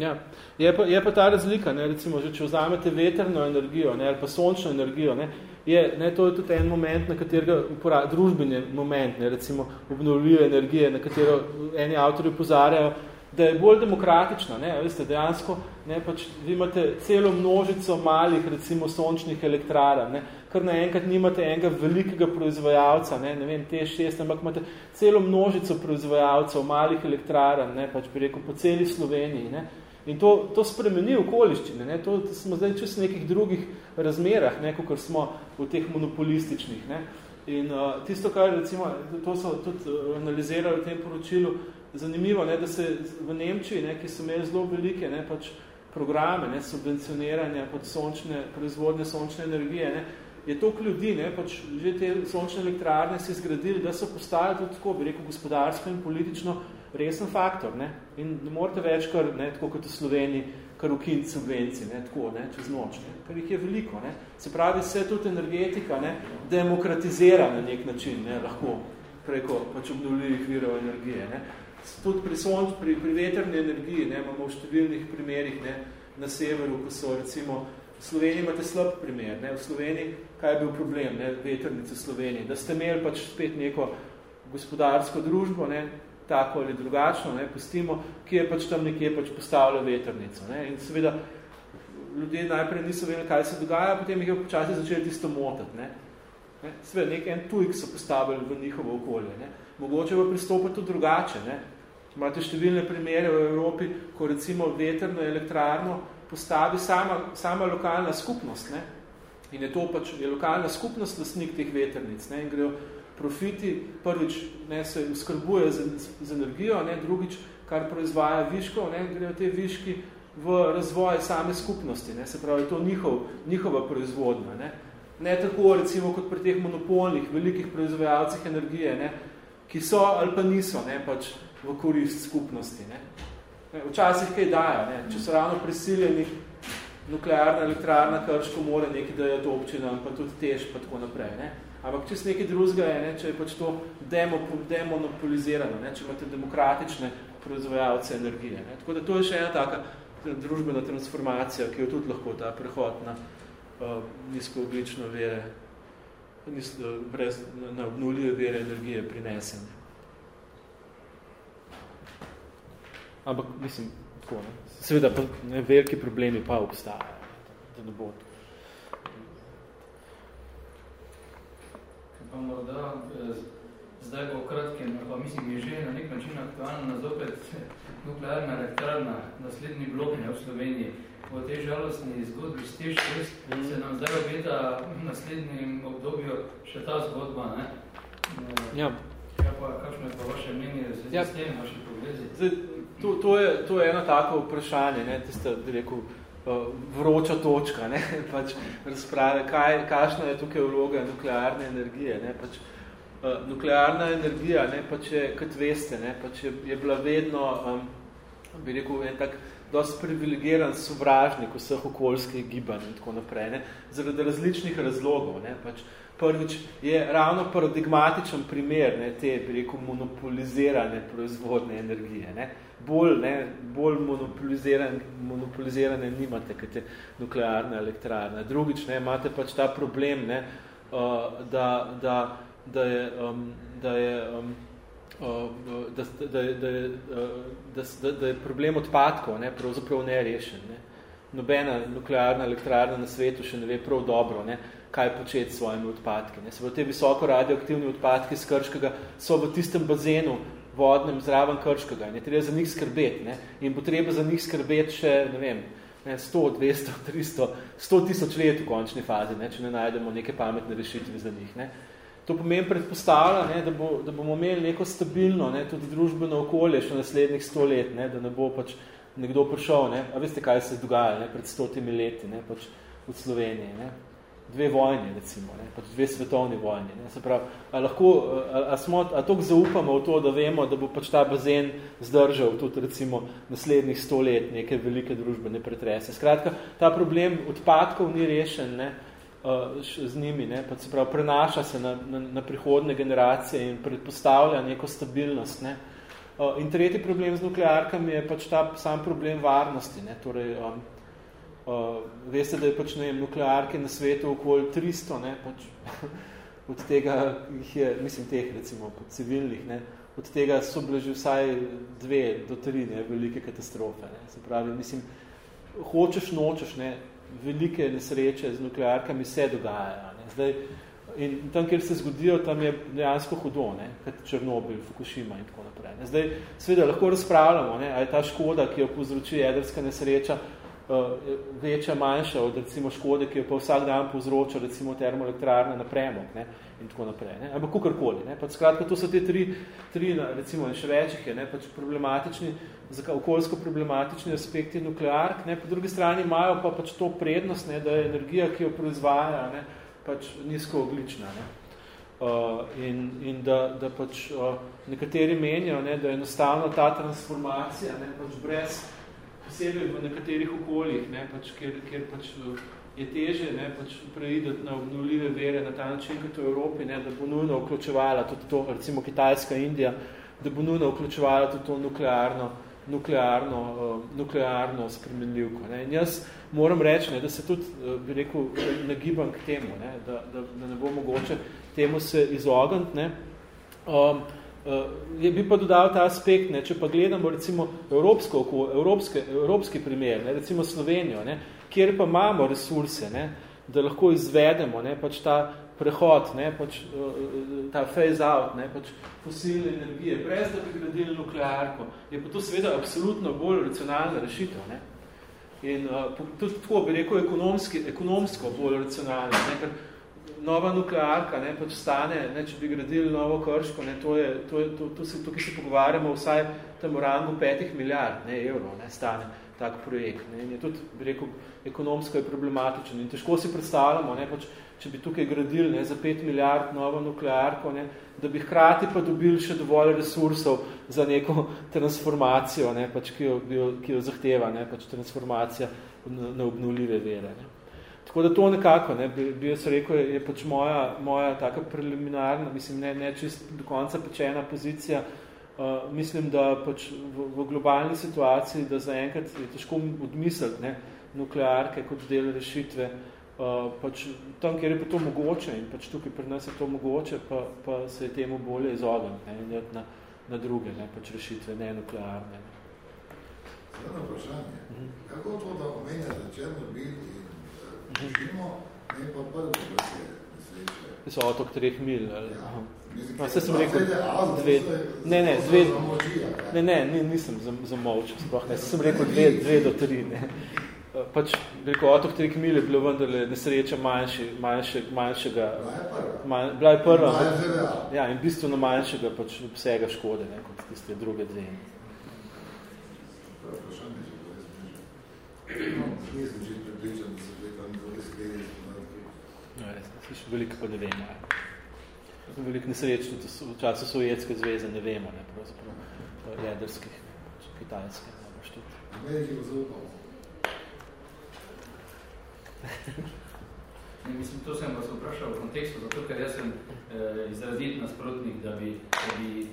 Ja. Je, pa, je pa ta razlika, ne, recimo, že če vzamete veterno energijo ne, ali pa sončno energijo, ne, je, ne, to je tudi en moment, na katerega družbeni moment, ne, recimo obnovljive energije, na katero eni avtori upozarjajo, da je bolj demokratična. Ne, veste, dejansko ne, pač, vi imate celo množico malih recimo sončnih elektrarn, ne, kar naenkrat nimate enega velikega proizvajalca, ne, ne vem, te šest, ampak imate celo množico proizvajalcev malih elektrarn, ne, pač bi rekel, po celi Sloveniji. Ne, in to, to spremeni okoliščine, ne, to, to smo zdaj čist nekih drugih razmerah, ne, kot smo v teh monopolističnih. Ne. In uh, tisto, kar recimo, to so tudi uh, analizirali v tem poročilu, zanimivo, ne, da se v Nemčiji, ne, ki so imeli zelo velike ne, pač programe ne, subvencioniranja pod sončne, proizvodne sončne energije, ne, je toliko ljudi, ne, pač že te sončne elektrarne si zgradili, da so postali tudi tako, bi rekel, gospodarsko in politično resen faktor. Ne, in ne morate več, kar, ne, tako kot v Sloveniji, kar ukiniti subvencij, ne, tako, ne, čez noč, ne, kar jih je veliko. Ne. Se pravi, se tudi energetika ne, demokratizira na nek način, ne, lahko preko pač obnovljivih virov energije. Ne tudi pri, sonč, pri, pri veterni energiji, ne, imamo v številnih primerih ne, na severu, ko so recimo, v Sloveniji imate slab primer, ne, v Sloveniji, kaj je bil problem, ne, veternice v Sloveniji, da ste imeli pač spet neko gospodarsko družbo, ne, tako ali drugačno, ne, pustimo, ki je pač tam nekje pač postavila veternico, ne, in seveda ljudje najprej niso vedeli, kaj se dogaja, potem jih je počasi začeli tisto motati, ne, ne, seveda nek en tujk so postavili v njihovo okolje, ne, mogoče pa pristopiti tudi drugače. Ne? Imate številne primere v Evropi, ko recimo veterno elektrarno postavi sama, sama lokalna skupnost. Ne? In je to pač je lokalna skupnost lastnik teh veternic. Ne? In grejo profiti, prvič ne, se uskrbuje z, z energijo, ne? drugič, kar proizvaja viškov, ne? grejo te viški v razvoj same skupnosti. Ne? Se pravi, to njihov, njihova proizvodnja. Ne? ne tako recimo kot pri teh monopolnih, velikih proizvajalcih energije, ne? Ki so ali pa niso ne, pač v korist skupnosti. Ne. Včasih kaj dajo, ne. če so ravno prisiljeni, nuklearna elektrarna Krško more nekaj dajati občinam, pa tudi tež, pa tako naprej. Ne. Ampak čist nekaj drugega je, ne, če je pač to demo, demonopolizirano, ne, če imate demokratične proizvajalce energije. Ne. Tako da to je še ena taka družbena transformacija, ki jo tudi lahko ta prehod na uh, nizkooglično vere, nis, uh, brez, na, na obnuljive vere energije prinese. Ampak, mislim, tako, ne. Seveda, pa, ne, veliki problemi pa obstajajo, da ne bo to. Pa morda, eh, zdaj bo kratkem, pa mislim, je že na nek način aktualna zopet nuklearna elektrarna, naslednji blok ne, v Sloveniji. V tej žalostni zgodbi s tež mm. se nam zdaj obeta v naslednjem obdobju še ta zgodba. Ne? Ja. Ja, pa, kakšno je pa vaše mnenje z ja. tem, vaše pogledi? Zdaj, to, to, je, to je eno tako vprašanje, ne, tiste, da rekel, uh, vroča točka, ne, pač razprave, kaj, kakšna je tukaj vloga nuklearne energije, ne, pač uh, nuklearna energija, ne, pač je, kot veste, ne, pač je, je bila vedno, um, bi rekel, en tak dosti privilegiran sovražnik vseh okoljskih gibanj in tako naprej, ne, zaradi različnih razlogov, ne, pač prvič je ravno paradigmatičen primer ne, te, bi rekel, monopolizirane proizvodne energije, ne, bolj, ne, bolj monopoliziran, monopolizirane nimate, kot je nuklearna elektrarna. Drugič, ne, imate pač ta problem, ne, uh, da, da, da je, um, da je um, da, da, da, da, da, da je problem odpadkov ne, pravzaprav nerešen. Ne. Nobena nuklearna elektrarna na svetu še ne ve prav dobro, ne, kaj početi s svojimi odpadki. Ne. Se te visoko radioaktivni odpadki z Krškega so v tistem bazenu vodnem zraven Krškega in je treba za njih skrbeti. Ne? In bo treba za njih skrbeti še, ne vem, ne, 100, 200, 300, 100 tisoč let v končni fazi, ne? če ne najdemo neke pametne rešitve za njih. Ne? To pomeni predpostavlja, ne, da, bo, da bomo imeli neko stabilno, ne, tudi družbeno okolje še naslednjih 100 let, ne, da ne bo pač nekdo prišel. Ne. A veste, kaj se je dogajalo pred stotimi leti ne, pač v Sloveniji. Ne dve vojni, recimo, ne, pač dve svetovni vojni. Ne. Se pravi, a lahko, a, a, smo, a toliko zaupamo v to, da vemo, da bo pač ta bazen zdržal tudi recimo naslednjih sto let neke velike družbene pretrese. Skratka, ta problem odpadkov ni rešen ne, z njimi, ne, pač se pravi, prenaša se na, na, na prihodne generacije in predpostavlja neko stabilnost. Ne. In tretji problem z nuklearkami je pač ta sam problem varnosti. Ne, torej, um, Uh, veste, da je pač ne nuklearke na svetu okoli 300, ne, pač, od tega jih je, mislim, teh recimo, civilnih, ne, od tega so bile že vsaj dve do tri ne, velike katastrofe. Ne. Se pravi, mislim, hočeš, nočeš, ne, velike nesreče z nuklearkami se dogajajo. Ne. Zdaj, in tam, kjer se zgodijo, tam je dejansko hudo, ne, kot Černobil, Fukushima in tako naprej. Ne. Zdaj, seveda, lahko razpravljamo, ne, a je ta škoda, ki jo povzroči jedrska nesreča, uh, večja, manjša od recimo škode, ki jo pa vsak dan povzroča recimo termoelektrarne na premog ne, in tako naprej. Ne, ampak kukorkoli. Ne, pač skratka, to so te tri, tri recimo in še večjih je, ne, pač problematični, okoljsko problematični aspekti nukleark, ne, po drugi strani imajo pa pač to prednost, ne, da je energija, ki jo proizvaja, ne, pač nizkooglična. Ne. Uh, in, in da, da pač uh, nekateri menijo, ne, da je enostavno ta transformacija ne, pač brez posebej v nekaterih okoljih, ne, pač, kjer, kjer pač eh, je teže ne, pač preideti na obnovljive vere na ta način, kot v Evropi, ne, da bo nujno vključevala tudi to, recimo Kitajska, Indija, da bo nujno vključevala tudi to nuklearno, uh, nuklearno spremenljivko. Ne. In jaz moram reči, ne, da se tudi, uh, bi rekel, nagibam k temu, ne, da, da, da ne bo mogoče temu se izogniti. Ne. Um, Uh, bi pa dodal ta aspekt, ne, če pa gledamo recimo evropsko, evropske, evropski primer, ne, recimo Slovenijo, ne, kjer pa imamo resurse, ne, da lahko izvedemo ne, pač ta prehod, ne, pač, uh, ta phase out, ne, pač fosilne energije, brez da bi gradili nuklearko, je pa to seveda absolutno bolj racionalna rešitev. Ne. In uh, tudi tako bi rekel ekonomski, ekonomsko bolj racionalna, ne, ker nova nuklearka, ne, pač stane, ne, če bi gradili novo krško, ne, to je, to je, to, to se, tukaj se pogovarjamo vsaj tam v rangu petih milijard ne, evrov, ne, stane tak projekt. Ne. In je tudi, bi rekel, ekonomsko je problematičen. In težko si predstavljamo, ne, pač, če bi tukaj gradili ne, za 5 milijard novo nuklearko, ne, da bi hkrati pa dobili še dovolj resursov za neko transformacijo, ne, pač, ki, jo, ki jo zahteva, ne, pač transformacija na, na obnovljive vere. Ne. Tako da to nekako, ne, bi, bi jaz rekel, je, je pač moja, moja taka preliminarna, mislim, ne, ne čist do konca pečena pozicija, Uh, mislim, da pač v, v globalni situaciji, da zaenkrat je težko odmisliti ne, nuklearke kot del rešitve, uh, pač tam, kjer je pa to mogoče in pač tukaj pri nas je to mogoče, pa, pa se je temu bolje izogniti in na, na druge ne, pač rešitve, ne nuklearne. Zdaj vprašanje, uh mhm. -huh. kako to, da omenjate Černobil in uh, živimo, ne pa prvo, da se nesreče? To so otok treh mil. Ali? Ja. No, vse sem rekel, dve, ne, ne, dve, ne, ne, nisem zamolčil, sploh ne, sem rekel dve, dve do tri, ne. Pač, rekel, otok trik mil je bilo vendarle nesreča manjši, manjše, manjšega, manj, bila je prva, ja, in bistveno manjšega pač obsega škode, ne, kot tiste druge dve. No, veliko pa ne vemo. Ja veliko nesreč tudi v času Sovjetske zveze, ne vemo, ne, pravzaprav jedrskih, ne, kitajskih. Ameriki bo zaupal. Ne, mislim, to sem vas vprašal v kontekstu, zato ker jaz sem eh, izrazit nasprotnik, da bi, da bi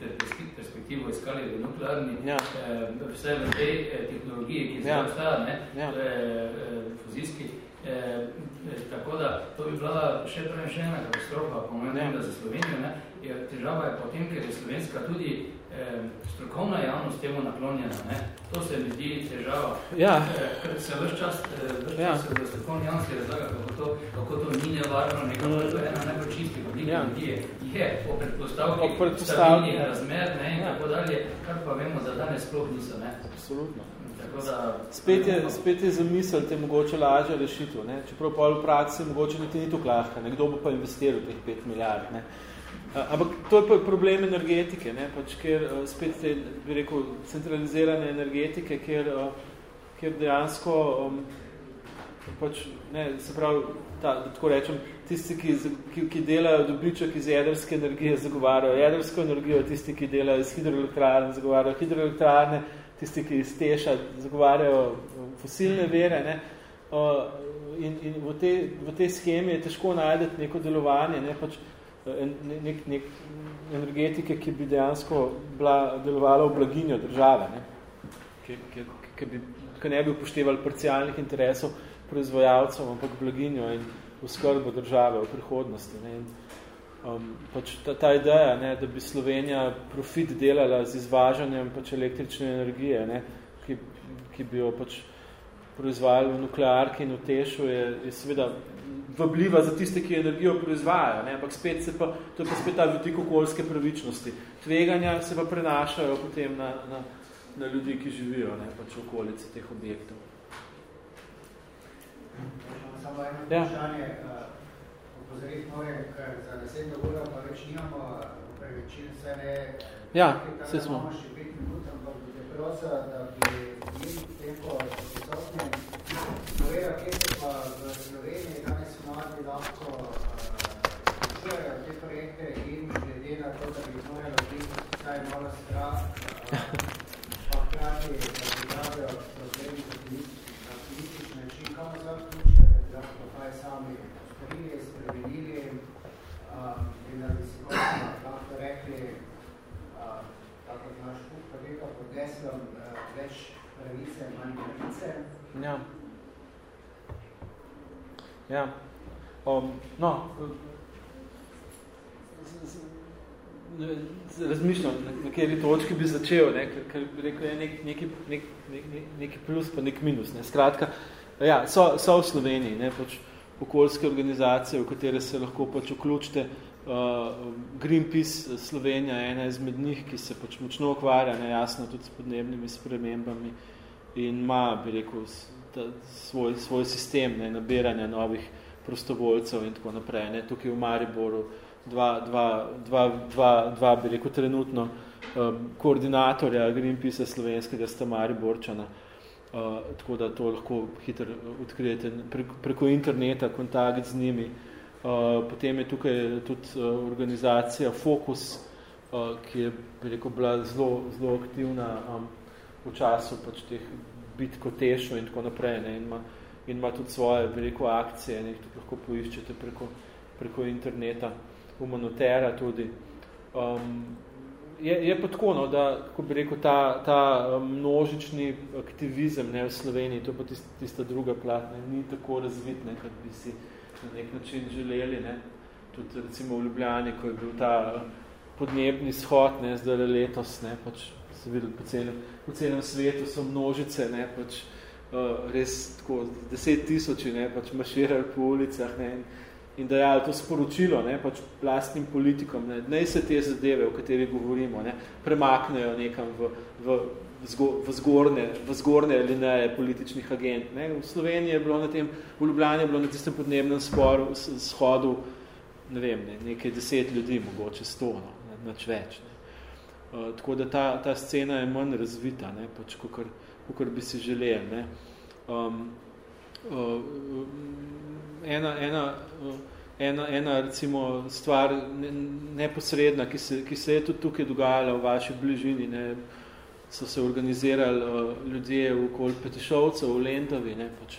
perspektivo iskali v nuklearni, ja. eh, vse v tej eh, tehnologiji, ki ja. obstaja, ne, ja. to je eh, fuzijski, Eh, eh, tako da to bi bila še prej še ena katastrofa, pomeni, da za Slovenijo, ne, je, težava je potem, ker je slovenska tudi eh, strokovna javnost temu naklonjena, ne, to se mi zdi težava, ja. eh, ker se vrš čas, eh, vrš ja. čas v strokovni javnosti razlaga, kako to, kako to ni nevarno, nekako mm. to je ena najbolj čistih oblik ja. je, je po predpostavki stabilnih razmer ne, in ja. tako dalje, kar pa vemo, da danes sploh niso. Ne. Absolutno. Spet je, spet je zamisel te mogoče lažje rešitev. Ne? Čeprav pa v praksi mogoče niti ni tako lahka. Nekdo bo pa investiral teh 5 milijard. Ne? Ampak to je pa problem energetike, ne? Pač, ker spet te, bi rekel, centralizirane energetike, kjer, kjer dejansko um, pač, ne, se pravi, ta, da tako rečem, tisti, ki, ki, ki delajo dobiček iz jedrske energije, zagovarjajo jedrsko energijo, tisti, ki delajo iz hidroelektrarne, zagovarjajo hidroelektrarne, tisti, ki iz teša zagovarjajo fosilne vere. Ne? In, in v, te, v tej schemi je težko najdeti neko delovanje, ne? Pač, nek, nek energetike, ki bi dejansko bila, delovala v blaginjo države, ne? Ki, ki, ki, bi, ki ne bi upoštevali parcialnih interesov proizvajalcev, ampak blaginjo in v skrbo države v prihodnosti. Ne? In, um, pač ta, ta ideja, ne, da bi Slovenija profit delala z izvažanjem pač električne energije, ne, ki, ki bi jo pač proizvajali v nuklearki in v tešu, je, je seveda vabljiva za tiste, ki energijo proizvajajo, ne, ampak spet se pa, to je pa spet ta vidik okoljske pravičnosti. Tveganja se pa prenašajo potem na, na, na ljudi, ki živijo ne, pač v okolici teh objektov. Samo eno ja. vprašanje. Ja opozoriti moram, ker za naslednjo uro pa več nimamo prevečin, vse ne... Ja, vse smo. Imamo še pet minut, ampak bi prosil, da bi mi tempo prisotni povedal, kje se pa v Sloveniji danes mladi lahko čujejo uh, te projekte in glede na to, da bi morali biti vsaj malo strah, uh, pa hkrati, da bi davijo problemi za politični način, kam zaključiti, da lahko kaj sami spremenili, spremenili uh, in da bi si lahko rekli, uh, tako naš kup, pa pod geslom uh, več pravice, manj pravice. Ja. Ja. Um, no, razmišljam, na kjeri točki bi začel, ne, ker, ker bi rekel, je nek, neki, nek, nek, neki plus pa nek minus. Ne. Skratka, ja, so, so v Sloveniji, ne, pač, okoljske organizacije, v katere se lahko pač vključite. Uh, Greenpeace Slovenija je ena izmed njih, ki se pač močno ukvarja, ne, jasno, tudi s podnebnimi spremembami in ima, bi rekel, ta, svoj, svoj sistem ne, nabiranja novih prostovoljcev in tako naprej. Ne. Tukaj v Mariboru dva, dva, dva, dva, dva bi rekel, trenutno um, koordinatorja Greenpeace slovenskega sta Mariborčana. uh, tako da to lahko hitro odkrijete preko interneta, kontakt z njimi. Uh, potem je tukaj tudi uh, organizacija Focus, uh, ki je rekel, bila zelo, zelo aktivna um, v času pač teh bitko tešno in tako naprej. Ne, in, ima, in ima tudi svoje veliko akcije, ne, tudi lahko poiščete preko, preko interneta, humanotera tudi. Um, je, je pa tako, no, da, kako bi rekel, ta, ta množični aktivizem ne, v Sloveniji, to pa tista, tista druga plat, ne, ni tako razvit, ne, kot bi si na nek način želeli. Ne. Tudi recimo v Ljubljani, ko je bil ta podnebni shod, ne, zdaj letos, ne, pač se videli po celem, po celem svetu, so množice, ne, pač uh, res tako deset tisoči, ne, pač maširali po ulicah, ne, in, in dajali to sporočilo, ne, pač plastnim politikom, ne, ne se te zadeve, o kateri govorimo, ne, premaknejo nekam v, v, v zgorne, v zgorne lineje političnih agent. Ne. V Sloveniji je bilo na tem, v Ljubljani je bilo na tistem podnebnem sporu, shodu, ne vem, ne, nekaj deset ljudi, mogoče sto, no, nač več. Ne. Uh, tako da ta, ta scena je manj razvita, ne, pač, kakor, kakor bi si želeli. Ne. Um, uh, ena, ena, ena, ena recimo stvar neposredna, ki se, ki se je tudi tukaj dogajala v vaši bližini, ne, so se organizirali uh, ljudje okoli Petišovcev v Lendavi, ne, pač,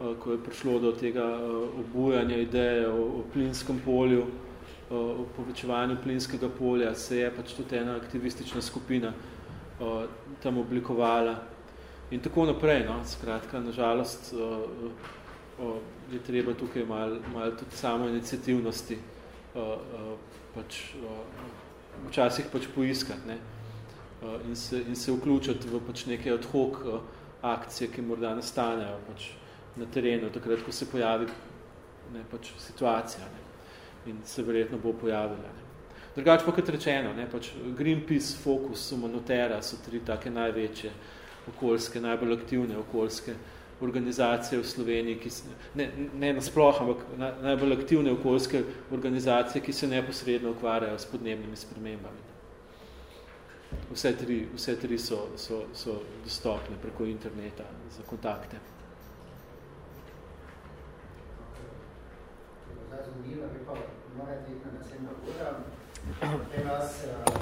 uh, ko je prišlo do tega uh, obujanja ideje o, o plinskem polju, uh, o povečevanju plinskega polja, se je pač tudi ena aktivistična skupina uh, tam oblikovala. In tako naprej, no, skratka, nažalost, uh, uh, je treba tukaj malo mal tudi samo iniciativnosti uh, uh, pač, uh, včasih pač poiskati ne? Uh, in, se, in se vključiti v pač neke ad hoc uh, akcije, ki morda nastanejo pač na terenu, takrat, ko se pojavi ne, pač situacija ne? in se verjetno bo pojavila. Ne? Drugač pa kot rečeno, ne, pač Greenpeace, Focus, Humanotera so tri take največje okoljske, najbolj aktivne okoljske organizacije v Sloveniji, ki se, ne, ne nasploh, ampak na, najbolj aktivne okoljske organizacije, ki se neposredno ukvarjajo s podnebnimi spremembami. Vse tri, vse tri so, so, so dostopne preko interneta za kontakte. Zdaj zanimivo, bi pa morate iti na naslednjo ura. Potem vas, uh,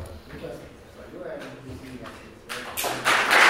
zahvaljujem, mislim, da